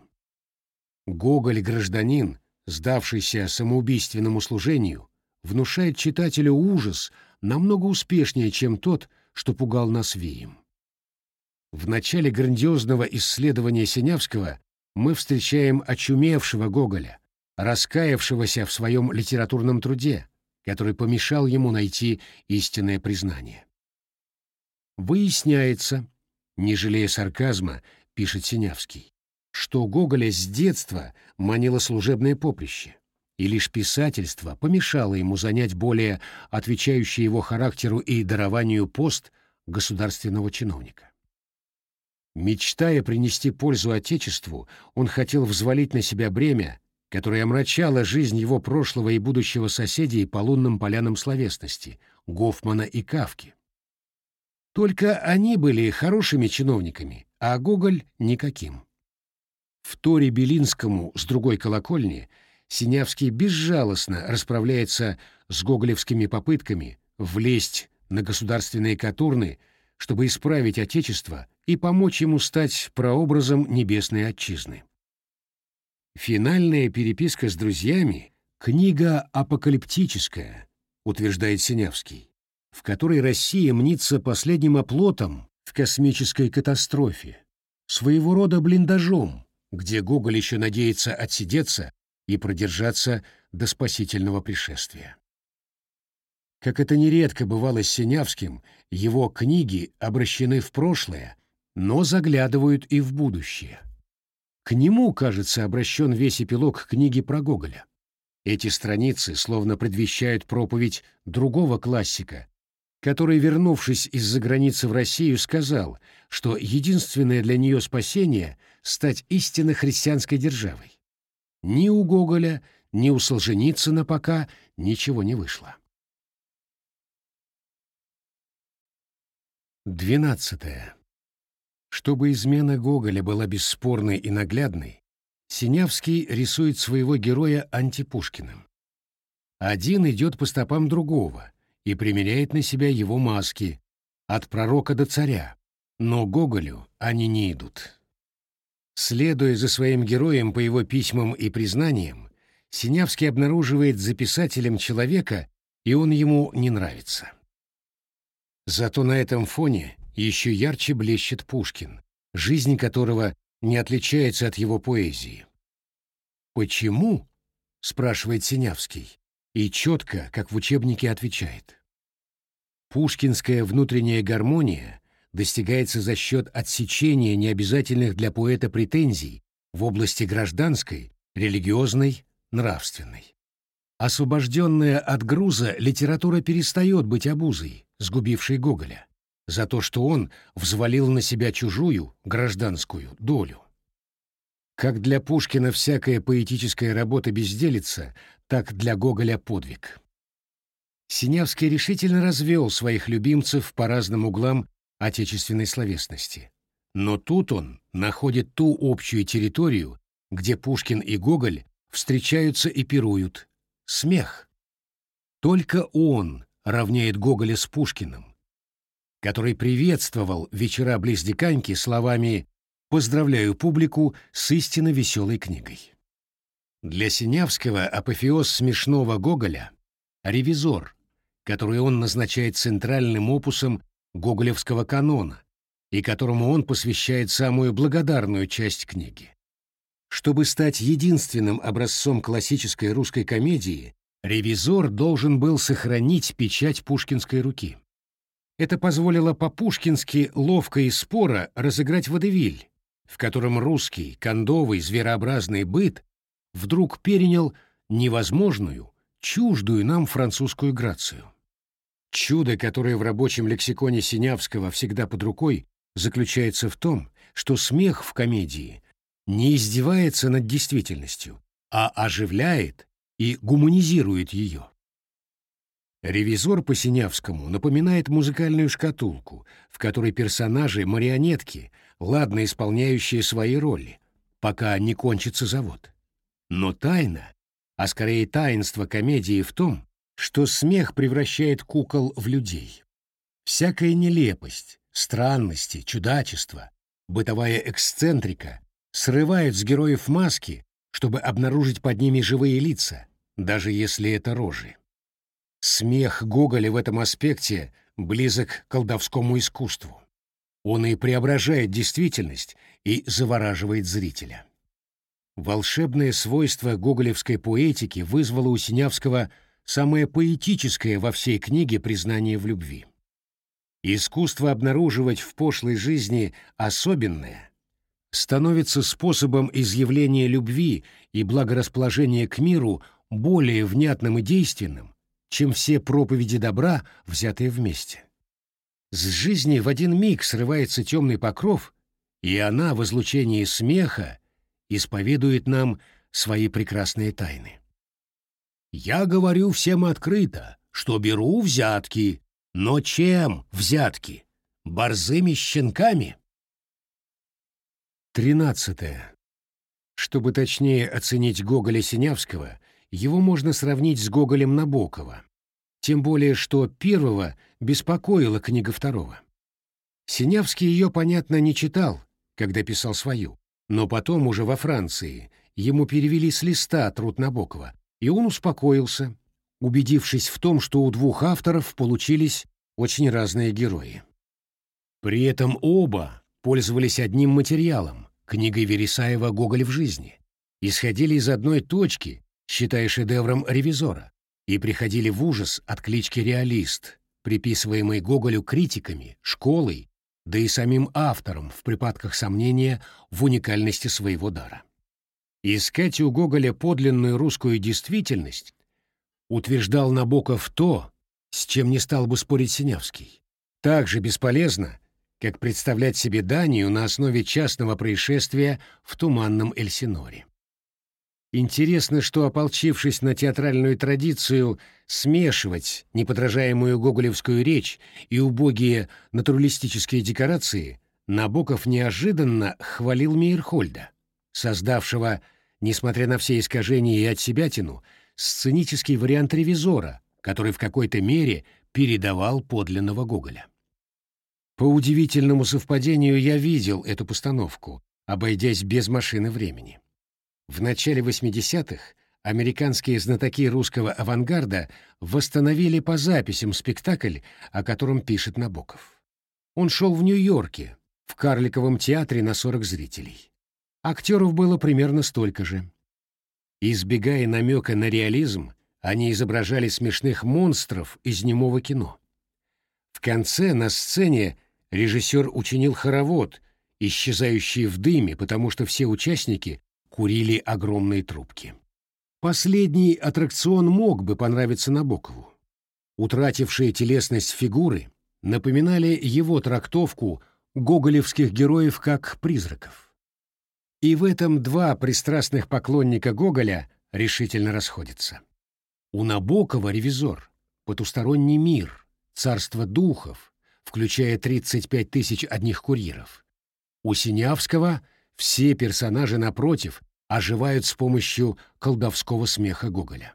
Гоголь-гражданин, сдавшийся самоубийственному служению, внушает читателю ужас намного успешнее, чем тот, что пугал нас веем. В начале грандиозного исследования Синявского мы встречаем очумевшего Гоголя, раскаявшегося в своем литературном труде, который помешал ему найти истинное признание. Выясняется, не жалея сарказма, пишет Синявский, что Гоголя с детства манило служебное поприще, и лишь писательство помешало ему занять более отвечающий его характеру и дарованию пост государственного чиновника. Мечтая принести пользу Отечеству, он хотел взвалить на себя бремя, которое омрачало жизнь его прошлого и будущего соседей по лунным полянам словесности — Гофмана и Кавки. Только они были хорошими чиновниками, а Гоголь — никаким. В Торе Белинскому с другой колокольни Синявский безжалостно расправляется с гоголевскими попытками влезть на государственные катурны, чтобы исправить Отечество и помочь ему стать прообразом небесной отчизны. Финальная переписка с друзьями — книга апокалиптическая, утверждает Синявский, в которой Россия мнится последним оплотом в космической катастрофе, своего рода блиндажом, где Гоголь еще надеется отсидеться и продержаться до спасительного пришествия. Как это нередко бывало с Синявским, его книги обращены в прошлое но заглядывают и в будущее. К нему, кажется, обращен весь эпилог книги про Гоголя. Эти страницы словно предвещают проповедь другого классика, который, вернувшись из-за границы в Россию, сказал, что единственное для нее спасение — стать истинно христианской державой. Ни у Гоголя, ни у Солженицына пока ничего не вышло. Двенадцатое. Чтобы измена Гоголя была бесспорной и наглядной, Синявский рисует своего героя антипушкиным. Один идет по стопам другого и примеряет на себя его маски, от пророка до царя, но Гоголю они не идут. Следуя за своим героем по его письмам и признаниям, Синявский обнаруживает за писателем человека, и он ему не нравится. Зато на этом фоне еще ярче блещет Пушкин, жизнь которого не отличается от его поэзии. «Почему?» — спрашивает Синявский, и четко, как в учебнике, отвечает. Пушкинская внутренняя гармония достигается за счет отсечения необязательных для поэта претензий в области гражданской, религиозной, нравственной. Освобожденная от груза, литература перестает быть обузой, сгубившей Гоголя за то, что он взвалил на себя чужую, гражданскую, долю. Как для Пушкина всякая поэтическая работа безделица, так для Гоголя подвиг. Синявский решительно развел своих любимцев по разным углам отечественной словесности. Но тут он находит ту общую территорию, где Пушкин и Гоголь встречаются и пируют. Смех. Только он равняет Гоголя с Пушкиным, который приветствовал вечера близ Диканьки словами «Поздравляю публику с истинно веселой книгой». Для Синявского апофеоз смешного Гоголя — ревизор, который он назначает центральным опусом гоголевского канона и которому он посвящает самую благодарную часть книги. Чтобы стать единственным образцом классической русской комедии, ревизор должен был сохранить печать пушкинской руки. Это позволило по-пушкински ловко и споро разыграть водевиль, в котором русский, кондовый, зверообразный быт вдруг перенял невозможную, чуждую нам французскую грацию. Чудо, которое в рабочем лексиконе Синявского всегда под рукой, заключается в том, что смех в комедии не издевается над действительностью, а оживляет и гуманизирует ее. Ревизор по Синявскому напоминает музыкальную шкатулку, в которой персонажи — марионетки, ладно исполняющие свои роли, пока не кончится завод. Но тайна, а скорее таинство комедии в том, что смех превращает кукол в людей. Всякая нелепость, странности, чудачество, бытовая эксцентрика срывают с героев маски, чтобы обнаружить под ними живые лица, даже если это рожи. Смех Гоголя в этом аспекте близок к колдовскому искусству. Он и преображает действительность и завораживает зрителя. Волшебное свойство гоголевской поэтики вызвало у Синявского самое поэтическое во всей книге признание в любви. Искусство обнаруживать в пошлой жизни особенное становится способом изъявления любви и благорасположения к миру более внятным и действенным, чем все проповеди добра, взятые вместе. С жизни в один миг срывается темный покров, и она в излучении смеха исповедует нам свои прекрасные тайны. Я говорю всем открыто, что беру взятки, но чем взятки? Борзыми щенками? Тринадцатое. Чтобы точнее оценить Гоголя Синявского, его можно сравнить с Гоголем Набокова. Тем более, что первого беспокоила книга второго. Синявский ее, понятно, не читал, когда писал свою. Но потом уже во Франции ему перевели с листа труд Набокова, и он успокоился, убедившись в том, что у двух авторов получились очень разные герои. При этом оба пользовались одним материалом — книгой Вересаева «Гоголь в жизни», исходили из одной точки, считая шедевром ревизора, и приходили в ужас от клички «Реалист», приписываемой Гоголю критиками, школой да и самим автором в припадках сомнения в уникальности своего дара. Искать у Гоголя подлинную русскую действительность утверждал Набоков то, с чем не стал бы спорить Синявский. Так же бесполезно, как представлять себе Данию на основе частного происшествия в туманном Эльсиноре. Интересно, что, ополчившись на театральную традицию смешивать неподражаемую гоголевскую речь и убогие натуралистические декорации, Набоков неожиданно хвалил Мейерхольда, создавшего, несмотря на все искажения и отсебятину, сценический вариант ревизора, который в какой-то мере передавал подлинного Гоголя. По удивительному совпадению я видел эту постановку, обойдясь без машины времени. В начале 80-х американские знатоки русского авангарда восстановили по записям спектакль, о котором пишет Набоков. Он шел в Нью-Йорке, в карликовом театре на 40 зрителей. Актеров было примерно столько же. Избегая намека на реализм, они изображали смешных монстров из немого кино. В конце на сцене режиссер учинил хоровод, исчезающий в дыме, потому что все участники курили огромные трубки. Последний аттракцион мог бы понравиться Набокову. Утратившие телесность фигуры напоминали его трактовку гоголевских героев как призраков. И в этом два пристрастных поклонника Гоголя решительно расходятся. У Набокова ревизор, потусторонний мир, царство духов, включая 35 тысяч одних курьеров. У Синявского все персонажи, напротив, оживают с помощью колдовского смеха Гоголя.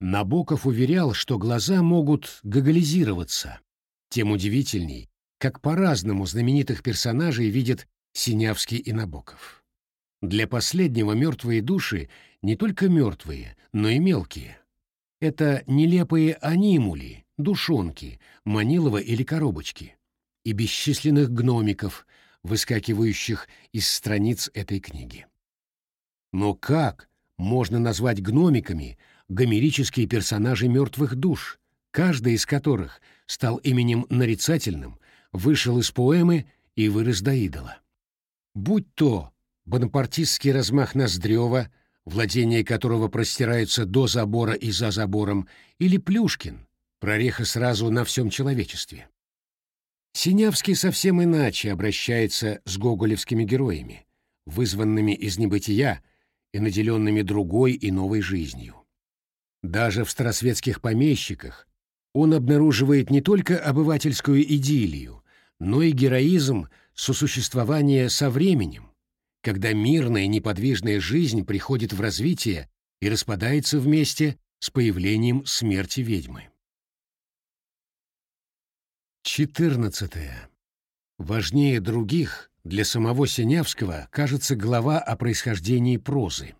Набоков уверял, что глаза могут гоголизироваться. Тем удивительней, как по-разному знаменитых персонажей видят Синявский и Набоков. Для последнего мертвые души не только мертвые, но и мелкие. Это нелепые анимули, душонки, манилова или коробочки, и бесчисленных гномиков, выскакивающих из страниц этой книги. Но как можно назвать гномиками гомерические персонажи мертвых душ, каждый из которых стал именем нарицательным, вышел из поэмы и вырос до идола? Будь то бонапартистский размах Ноздрева, владения которого простираются до забора и за забором, или Плюшкин, прореха сразу на всем человечестве. Синявский совсем иначе обращается с гоголевскими героями, вызванными из небытия и наделенными другой и новой жизнью. Даже в старосветских помещиках он обнаруживает не только обывательскую идиллию, но и героизм сосуществования со временем, когда мирная неподвижная жизнь приходит в развитие и распадается вместе с появлением смерти ведьмы. 14. Важнее других для самого Синявского кажется глава о происхождении прозы.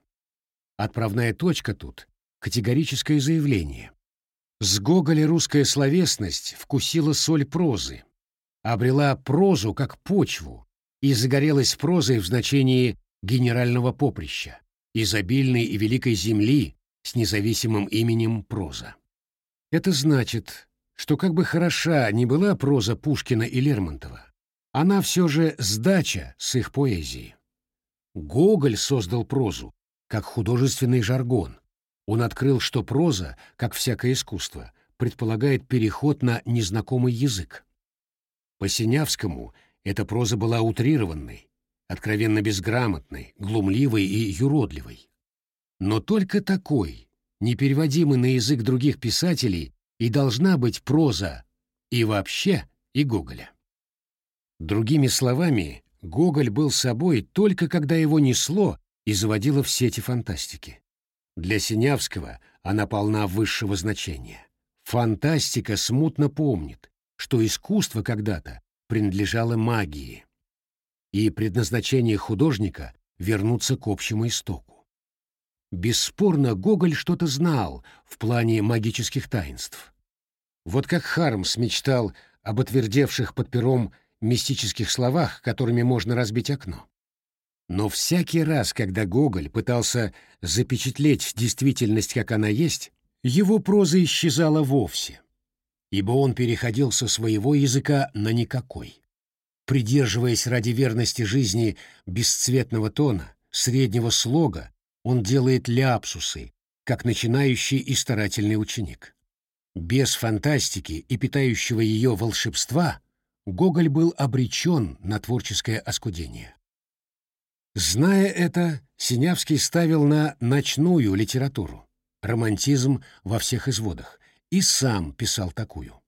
Отправная точка тут — категорическое заявление. С Гоголя русская словесность вкусила соль прозы, обрела прозу как почву и загорелась прозой в значении генерального поприща, изобильной и великой земли с независимым именем проза. Это значит, что как бы хороша ни была проза Пушкина и Лермонтова, она все же сдача с их поэзии. Гоголь создал прозу как художественный жаргон. Он открыл, что проза, как всякое искусство, предполагает переход на незнакомый язык. По Синявскому эта проза была утрированной, откровенно безграмотной, глумливой и юродливой. Но только такой, непереводимый на язык других писателей, и должна быть проза и вообще, и Гоголя. Другими словами, Гоголь был собой только когда его несло и заводило в сети фантастики. Для Синявского она полна высшего значения. Фантастика смутно помнит, что искусство когда-то принадлежало магии, и предназначение художника — вернуться к общему истоку. Бесспорно, Гоголь что-то знал в плане магических таинств. Вот как Хармс мечтал об отвердевших под пером мистических словах, которыми можно разбить окно. Но всякий раз, когда Гоголь пытался запечатлеть действительность, как она есть, его проза исчезала вовсе, ибо он переходил со своего языка на никакой. Придерживаясь ради верности жизни бесцветного тона, среднего слога, он делает ляпсусы, как начинающий и старательный ученик. Без фантастики и питающего ее волшебства Гоголь был обречен на творческое оскудение. Зная это, Синявский ставил на ночную литературу, романтизм во всех изводах, и сам писал такую.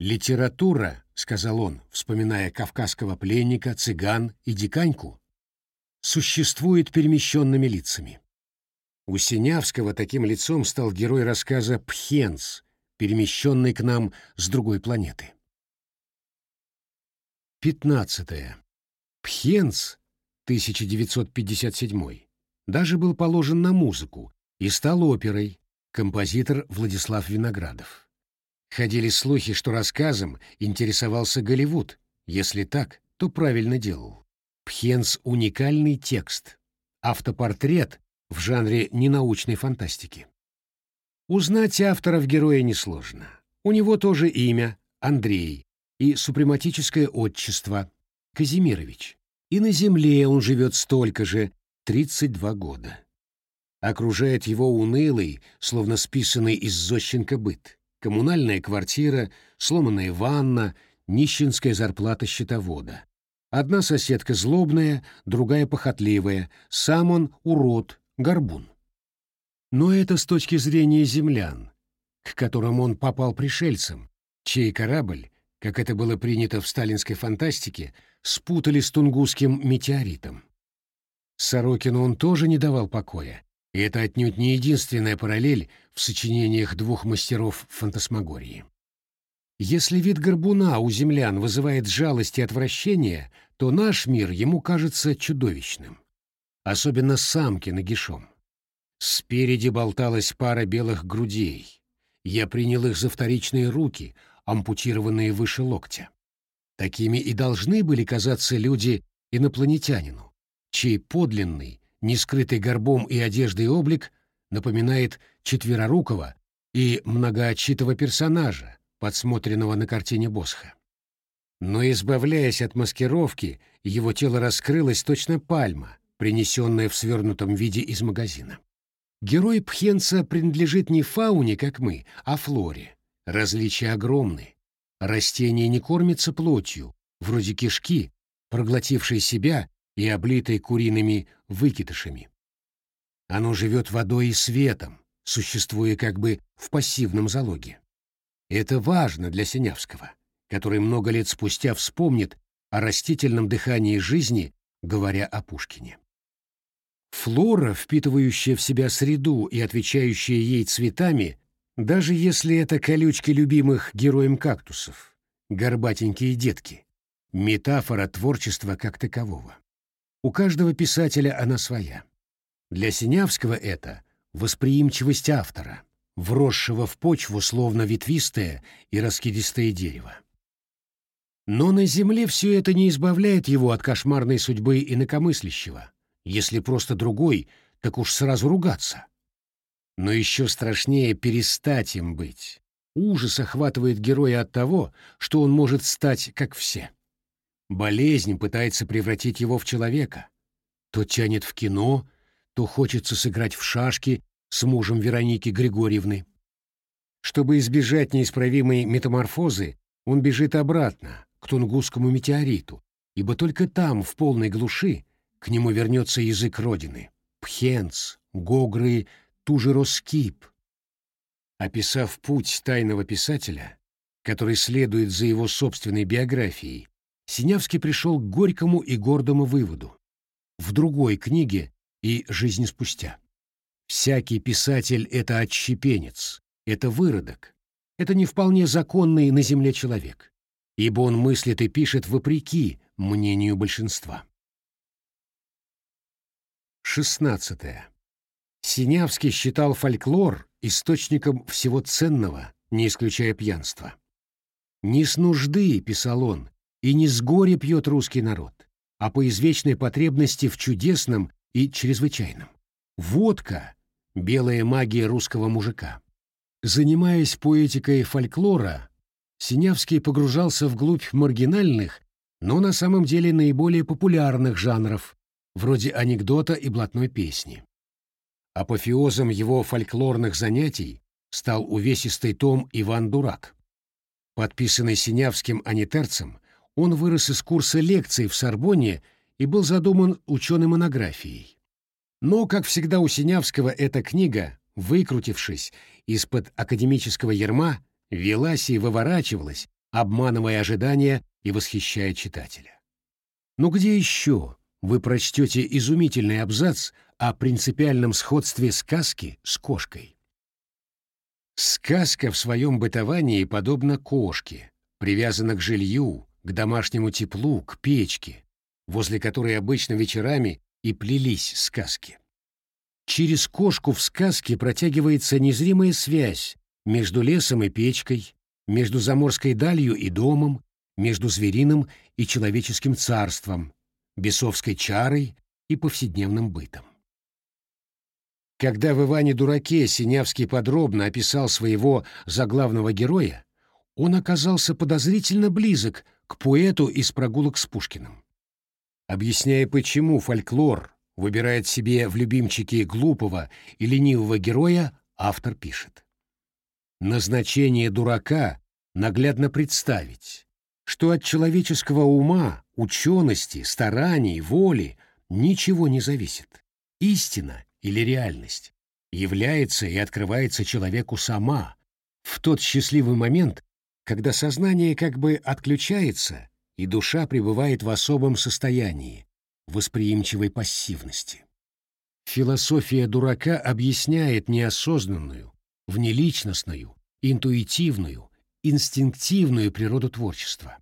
«Литература», — сказал он, вспоминая кавказского пленника, цыган и диканьку, существует перемещенными лицами. У Синявского таким лицом стал герой рассказа «Пхенс», перемещенный к нам с другой планеты. 15. Пхенс, 1957, даже был положен на музыку и стал оперой, композитор Владислав Виноградов. Ходили слухи, что рассказом интересовался Голливуд. Если так, то правильно делал. Пхенс — уникальный текст, автопортрет в жанре ненаучной фантастики. Узнать авторов героя несложно. У него тоже имя — Андрей и супрематическое отчество — Казимирович. И на земле он живет столько же — 32 года. Окружает его унылый, словно списанный из Зощенко быт. Коммунальная квартира, сломанная ванна, нищенская зарплата счетовода. Одна соседка злобная, другая похотливая, сам он урод, горбун. Но это с точки зрения землян, к которым он попал пришельцем, чей корабль, как это было принято в сталинской фантастике, спутали с тунгусским метеоритом. Сорокину он тоже не давал покоя, и это отнюдь не единственная параллель в сочинениях двух мастеров фантасмагории. Если вид горбуна у землян вызывает жалость и отвращение, то наш мир ему кажется чудовищным. Особенно самки нагишом. Спереди болталась пара белых грудей. Я принял их за вторичные руки, ампутированные выше локтя. Такими и должны были казаться люди инопланетянину, чей подлинный, не скрытый горбом и одеждой облик напоминает четверорукого и многоотчитого персонажа, подсмотренного на картине Босха. Но, избавляясь от маскировки, его тело раскрылось точно пальма, принесенная в свернутом виде из магазина. Герой Пхенца принадлежит не фауне, как мы, а флоре. Различия огромны. Растение не кормится плотью, вроде кишки, проглотившей себя и облитой куриными выкидышами. Оно живет водой и светом, существуя как бы в пассивном залоге. Это важно для Синявского, который много лет спустя вспомнит о растительном дыхании жизни, говоря о Пушкине. Флора, впитывающая в себя среду и отвечающая ей цветами, даже если это колючки любимых героем кактусов, горбатенькие детки, метафора творчества как такового. У каждого писателя она своя. Для Синявского это восприимчивость автора, вросшего в почву словно ветвистое и раскидистое дерево. Но на земле все это не избавляет его от кошмарной судьбы инакомыслящего, если просто другой, так уж сразу ругаться. Но еще страшнее перестать им быть. Ужас охватывает героя от того, что он может стать как все. Болезнь пытается превратить его в человека. То тянет в кино, то хочется сыграть в шашки с мужем Вероники Григорьевны. Чтобы избежать неисправимой метаморфозы, он бежит обратно, к Тунгусскому метеориту, ибо только там, в полной глуши, к нему вернется язык Родины. Пхенц, Гогры, Тужероскип. Описав путь тайного писателя, который следует за его собственной биографией, Синявский пришел к горькому и гордому выводу. В другой книге и «Жизнь спустя». Всякий писатель — это отщепенец, это выродок, это не вполне законный на земле человек, ибо он мыслит и пишет вопреки мнению большинства. 16. Синявский считал фольклор источником всего ценного, не исключая пьянства. «Не с нужды», — писал он, — «и не с горя пьет русский народ, а по извечной потребности в чудесном и чрезвычайном. Водка — белая магия русского мужика». Занимаясь поэтикой фольклора, Синявский погружался вглубь маргинальных, но на самом деле наиболее популярных жанров, вроде анекдота и блатной песни. Апофеозом его фольклорных занятий стал увесистый том «Иван Дурак». Подписанный Синявским анитерцем, он вырос из курса лекций в Сорбонне и был задуман ученой монографией. Но, как всегда у Синявского, эта книга, выкрутившись из-под академического ярма, велась и выворачивалась, обманывая ожидания и восхищая читателя. Но где еще вы прочтете изумительный абзац о принципиальном сходстве сказки с кошкой. Сказка в своем бытовании подобна кошке, привязана к жилью, к домашнему теплу, к печке, возле которой обычно вечерами и плелись сказки. Через кошку в сказке протягивается незримая связь между лесом и печкой, между заморской далью и домом, между звериным и человеческим царством, бесовской чарой и повседневным бытом. Когда в Иване-дураке Синявский подробно описал своего заглавного героя, он оказался подозрительно близок к поэту из прогулок с Пушкиным. Объясняя, почему фольклор выбирает себе в любимчике глупого и ленивого героя, автор пишет. Назначение дурака наглядно представить, что от человеческого ума учености, стараний, воли ничего не зависит. Истина или реальность является и открывается человеку сама в тот счастливый момент, когда сознание как бы отключается, и душа пребывает в особом состоянии, восприимчивой пассивности. Философия дурака объясняет неосознанную, внеличностную, интуитивную, инстинктивную природу творчества.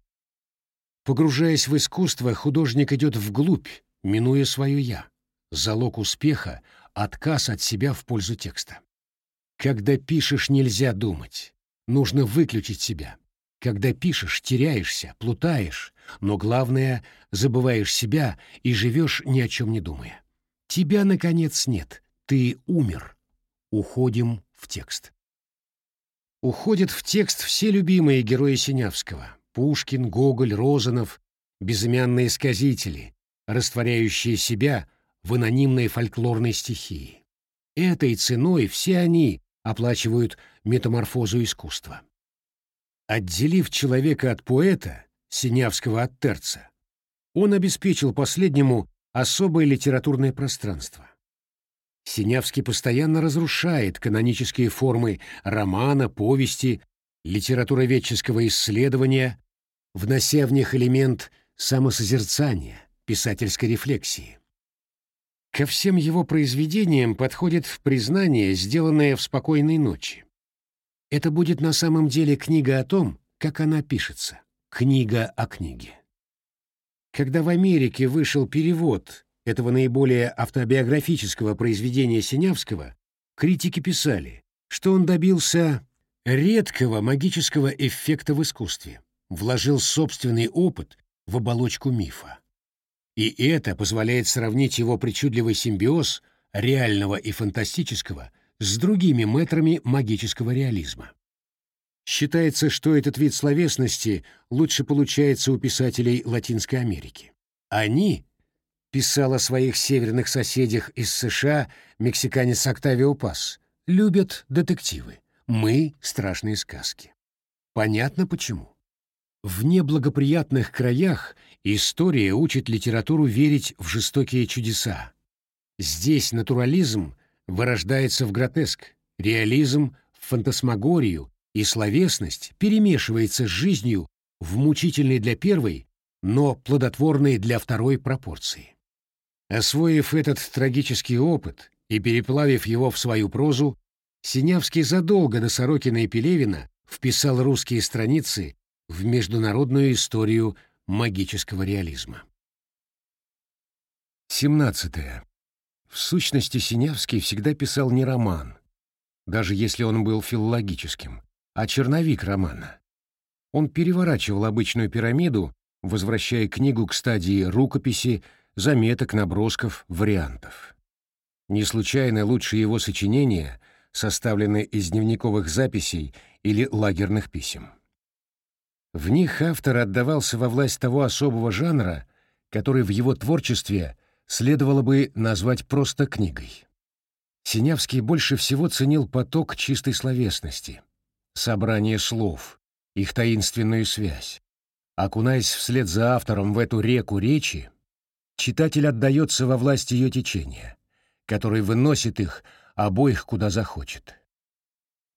Погружаясь в искусство, художник идет вглубь, минуя свое «я». Залог успеха — отказ от себя в пользу текста. Когда пишешь, нельзя думать. Нужно выключить себя. Когда пишешь, теряешься, плутаешь, но главное — забываешь себя и живешь ни о чем не думая. Тебя, наконец, нет. Ты умер. Уходим в текст. Уходят в текст все любимые герои Синявского. Пушкин, Гоголь, Розанов, безымянные сказители, растворяющие себя в анонимной фольклорной стихии. Этой ценой все они оплачивают метаморфозу искусства. Отделив человека от поэта, Синявского от терца, он обеспечил последнему особое литературное пространство. Синявский постоянно разрушает канонические формы романа, повести, литературоведческого исследования, внося в них элемент самосозерцания, писательской рефлексии. Ко всем его произведениям подходит признание, сделанное в «Спокойной ночи». Это будет на самом деле книга о том, как она пишется, книга о книге. Когда в Америке вышел перевод этого наиболее автобиографического произведения Синявского, критики писали, что он добился редкого магического эффекта в искусстве, вложил собственный опыт в оболочку мифа. И это позволяет сравнить его причудливый симбиоз реального и фантастического с другими метрами магического реализма. Считается, что этот вид словесности лучше получается у писателей Латинской Америки. Они, писал о своих северных соседях из США мексиканец Октавио Пас, любят детективы. Мы — страшные сказки. Понятно почему. В неблагоприятных краях история учит литературу верить в жестокие чудеса. Здесь натурализм вырождается в гротеск, реализм — в фантасмагорию, и словесность перемешивается с жизнью в мучительной для первой, но плодотворной для второй пропорции. Освоив этот трагический опыт и переплавив его в свою прозу, Синявский задолго до Сорокина и Пелевина вписал русские страницы в международную историю магического реализма. 17. В сущности, Синявский всегда писал не роман, даже если он был филологическим, а черновик романа. Он переворачивал обычную пирамиду, возвращая книгу к стадии рукописи, заметок, набросков, вариантов. Не случайно лучшие его сочинения составлены из дневниковых записей или лагерных писем. В них автор отдавался во власть того особого жанра, который в его творчестве следовало бы назвать просто книгой. Синявский больше всего ценил поток чистой словесности, собрание слов, их таинственную связь. Окунаясь вслед за автором в эту реку речи, читатель отдается во власть ее течения, который выносит их обоих куда захочет.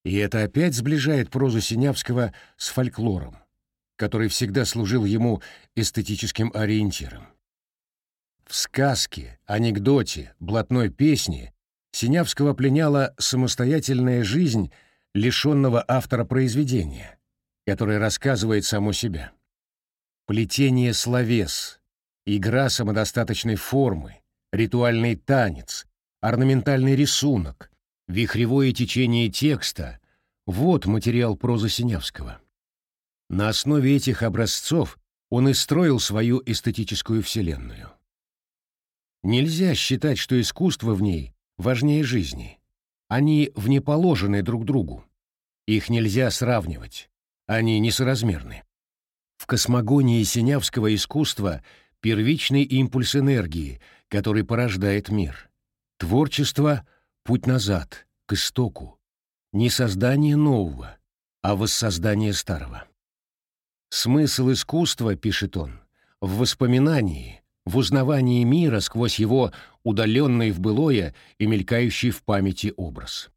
И это опять сближает прозу Синявского с фольклором который всегда служил ему эстетическим ориентиром. В сказке, анекдоте, блатной песне Синявского пленяла самостоятельная жизнь лишенного автора произведения, которое рассказывает само себя. Плетение словес, игра самодостаточной формы, ритуальный танец, орнаментальный рисунок, вихревое течение текста — вот материал прозы Синявского. На основе этих образцов он и строил свою эстетическую вселенную. Нельзя считать, что искусство в ней важнее жизни. Они внеположены друг другу. Их нельзя сравнивать. Они несоразмерны. В космогонии синявского искусства первичный импульс энергии, который порождает мир. Творчество — путь назад, к истоку. Не создание нового, а воссоздание старого. Смысл искусства, пишет он, в воспоминании, в узнавании мира сквозь его удаленный в былое и мелькающий в памяти образ.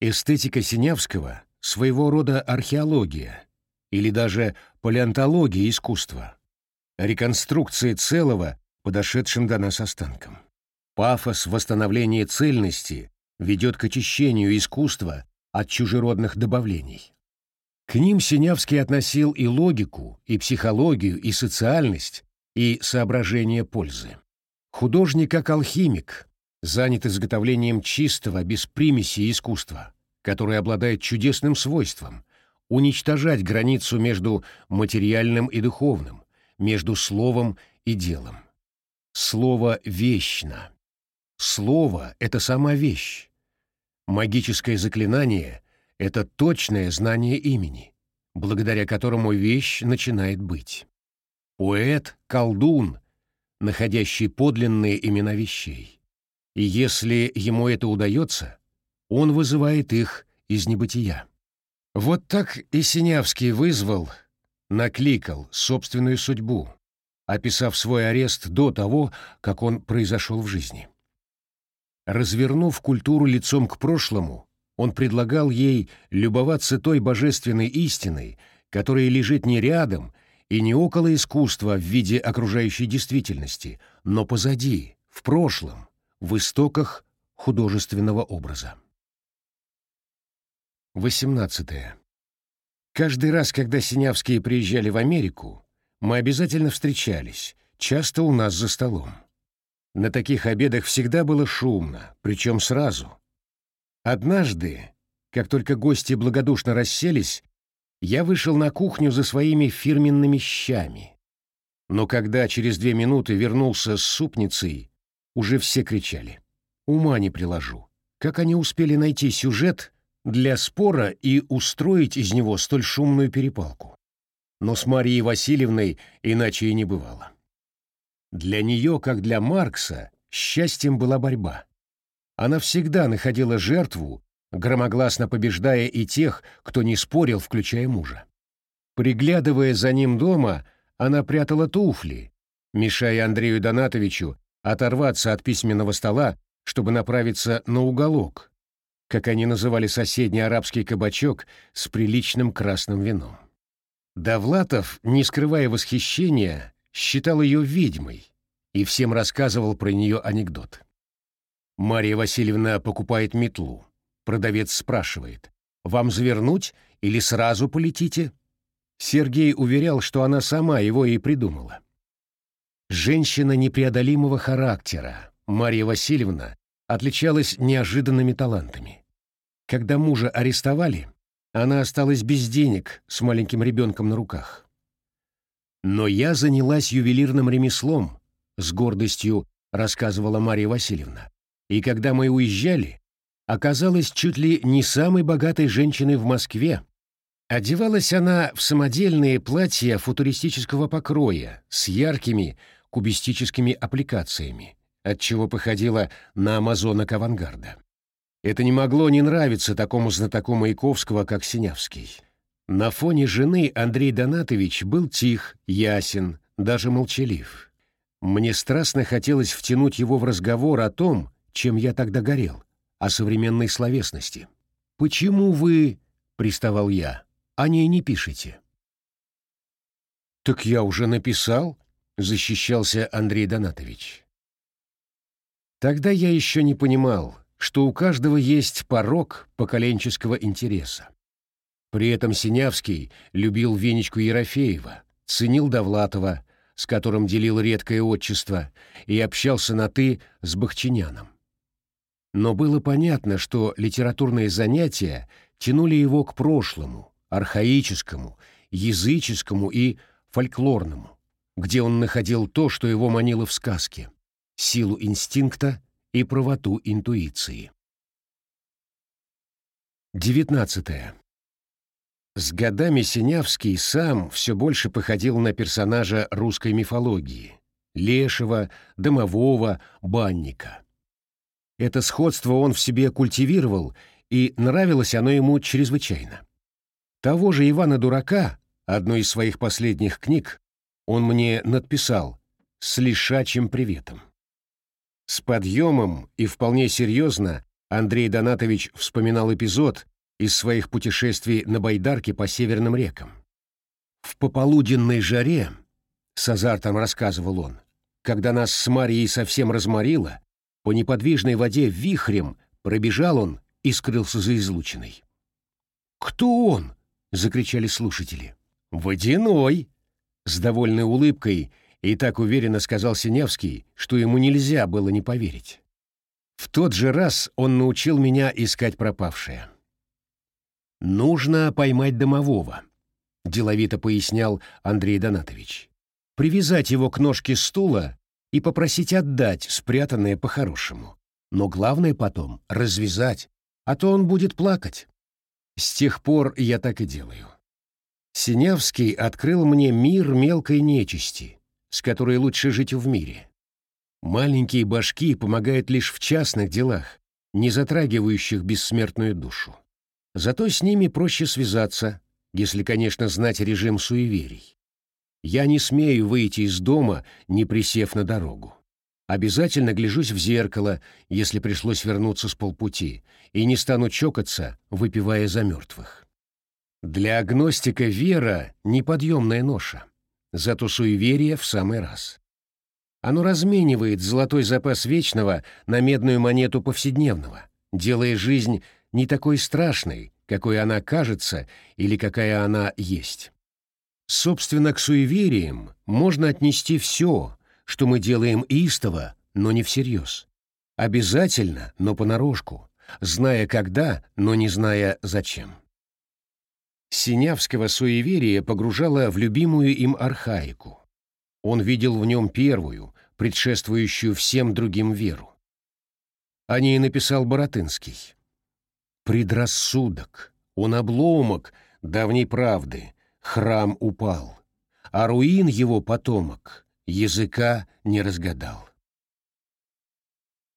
Эстетика Синявского — своего рода археология или даже палеонтология искусства, реконструкция целого, подошедшим до нас останкам. Пафос восстановления цельности ведет к очищению искусства от чужеродных добавлений. К ним Синявский относил и логику, и психологию, и социальность, и соображение пользы. Художник как алхимик, занят изготовлением чистого, без примеси искусства, которое обладает чудесным свойством уничтожать границу между материальным и духовным, между словом и делом. Слово вечно. Слово — это сама вещь. Магическое заклинание — это точное знание имени, благодаря которому вещь начинает быть. Поэт — колдун, находящий подлинные имена вещей. И если ему это удается, он вызывает их из небытия. Вот так и Синявский вызвал, накликал собственную судьбу, описав свой арест до того, как он произошел в жизни. Развернув культуру лицом к прошлому, он предлагал ей любоваться той божественной истиной, которая лежит не рядом и не около искусства в виде окружающей действительности, но позади, в прошлом, в истоках художественного образа. 18. Каждый раз, когда Синявские приезжали в Америку, мы обязательно встречались, часто у нас за столом. На таких обедах всегда было шумно, причем сразу. Однажды, как только гости благодушно расселись, я вышел на кухню за своими фирменными щами. Но когда через две минуты вернулся с супницей, уже все кричали. Ума не приложу. Как они успели найти сюжет для спора и устроить из него столь шумную перепалку? Но с Марией Васильевной иначе и не бывало. Для нее, как для Маркса, счастьем была борьба. Она всегда находила жертву, громогласно побеждая и тех, кто не спорил, включая мужа. Приглядывая за ним дома, она прятала туфли, мешая Андрею Донатовичу оторваться от письменного стола, чтобы направиться на уголок, как они называли соседний арабский кабачок с приличным красным вином. Довлатов, не скрывая восхищения, считал ее ведьмой и всем рассказывал про нее анекдот. Мария Васильевна покупает метлу. Продавец спрашивает, «Вам завернуть или сразу полетите?» Сергей уверял, что она сама его и придумала. Женщина непреодолимого характера, Мария Васильевна, отличалась неожиданными талантами. Когда мужа арестовали, она осталась без денег с маленьким ребенком на руках. Но я занялась ювелирным ремеслом, с гордостью рассказывала Мария Васильевна. И когда мы уезжали, оказалась чуть ли не самой богатой женщиной в Москве. Одевалась она в самодельные платья футуристического покроя с яркими кубистическими аппликациями, отчего походила на амазонок авангарда. Это не могло не нравиться такому знатоку Маяковского, как Синявский. На фоне жены Андрей Донатович был тих, ясен, даже молчалив. Мне страстно хотелось втянуть его в разговор о том, чем я тогда горел, о современной словесности. «Почему вы, — приставал я, — о ней не пишете?» «Так я уже написал», — защищался Андрей Донатович. Тогда я еще не понимал, что у каждого есть порог поколенческого интереса. При этом Синявский любил Венечку Ерофеева, ценил Довлатова, с которым делил редкое отчество, и общался на «ты» с Бахчиняном. Но было понятно, что литературные занятия тянули его к прошлому, архаическому, языческому и фольклорному, где он находил то, что его манило в сказке — силу инстинкта и правоту интуиции. 19. С годами Синявский сам все больше походил на персонажа русской мифологии — лешего, домового, банника. Это сходство он в себе культивировал, и нравилось оно ему чрезвычайно. Того же Ивана Дурака, одной из своих последних книг, он мне надписал «С лишачим приветом». С подъемом и вполне серьезно Андрей Донатович вспоминал эпизод из своих путешествий на байдарке по северным рекам. В пополуденной жаре, с азартом рассказывал он, когда нас с Марией совсем разморило, по неподвижной воде вихрем пробежал он и скрылся за излучиной. «Кто он?» — закричали слушатели. «Водяной!» — с довольной улыбкой и так уверенно сказал Синявский, что ему нельзя было не поверить. В тот же раз он научил меня искать пропавшее. «Нужно поймать домового», — деловито пояснял Андрей Донатович. «Привязать его к ножке стула и попросить отдать спрятанное по-хорошему. Но главное потом — развязать, а то он будет плакать. С тех пор я так и делаю. Синявский открыл мне мир мелкой нечисти, с которой лучше жить в мире. Маленькие башки помогают лишь в частных делах, не затрагивающих бессмертную душу. Зато с ними проще связаться, если, конечно, знать режим суеверий. Я не смею выйти из дома, не присев на дорогу. Обязательно гляжусь в зеркало, если пришлось вернуться с полпути, и не стану чокаться, выпивая за мертвых. Для агностика вера — неподъемная ноша, зато суеверие в самый раз. Оно разменивает золотой запас вечного на медную монету повседневного, делая жизнь не такой страшной, какой она кажется или какая она есть. Собственно, к суевериям можно отнести все, что мы делаем истово, но не всерьез. Обязательно, но понарошку, зная когда, но не зная зачем. Синявского суеверие погружало в любимую им архаику. Он видел в нем первую, предшествующую всем другим веру. О ней написал Боротынский. «Предрассудок, он обломок давней правды, храм упал, а руин его потомок языка не разгадал».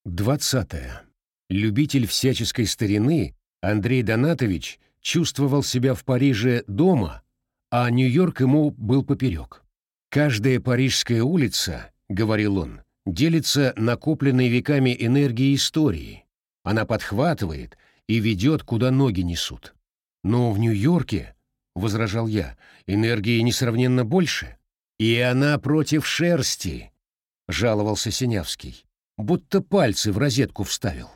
Двадцатое. Любитель всяческой старины Андрей Донатович чувствовал себя в Париже дома, а Нью-Йорк ему был поперек. «Каждая парижская улица, — говорил он, — делится накопленной веками энергией истории. Она подхватывает и ведет, куда ноги несут. Но в Нью-Йорке, — возражал я, — энергии несравненно больше. И она против шерсти, — жаловался Синявский, будто пальцы в розетку вставил.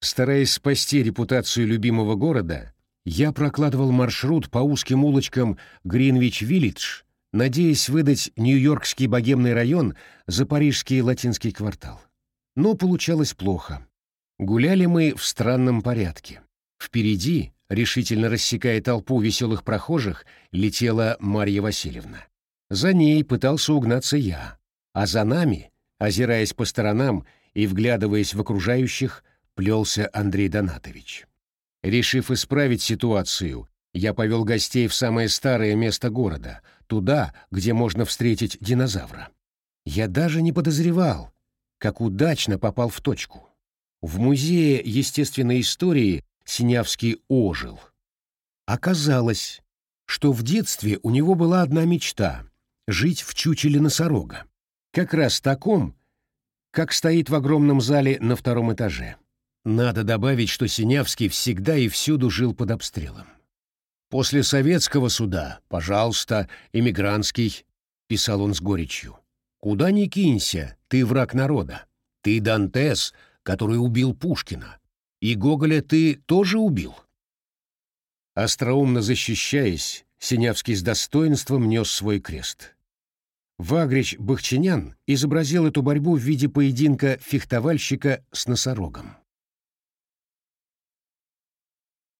Стараясь спасти репутацию любимого города, я прокладывал маршрут по узким улочкам Гринвич-Виллидж, надеясь выдать Нью-Йоркский богемный район за парижский латинский квартал. Но получалось плохо. Гуляли мы в странном порядке. Впереди, решительно рассекая толпу веселых прохожих, летела Марья Васильевна. За ней пытался угнаться я, а за нами, озираясь по сторонам и вглядываясь в окружающих, плелся Андрей Донатович. Решив исправить ситуацию, я повел гостей в самое старое место города, туда, где можно встретить динозавра. Я даже не подозревал, как удачно попал в точку. В музее естественной истории Синявский ожил. Оказалось, что в детстве у него была одна мечта — жить в чучеле носорога. Как раз таком, как стоит в огромном зале на втором этаже. Надо добавить, что Синявский всегда и всюду жил под обстрелом. «После советского суда, пожалуйста, эмигрантский», — писал он с горечью. «Куда ни кинься, ты враг народа. Ты Дантес, который убил Пушкина. И Гоголя ты тоже убил». Остроумно защищаясь, Синявский с достоинством нес свой крест. Вагрич Бахчинян изобразил эту борьбу в виде поединка фехтовальщика с носорогом.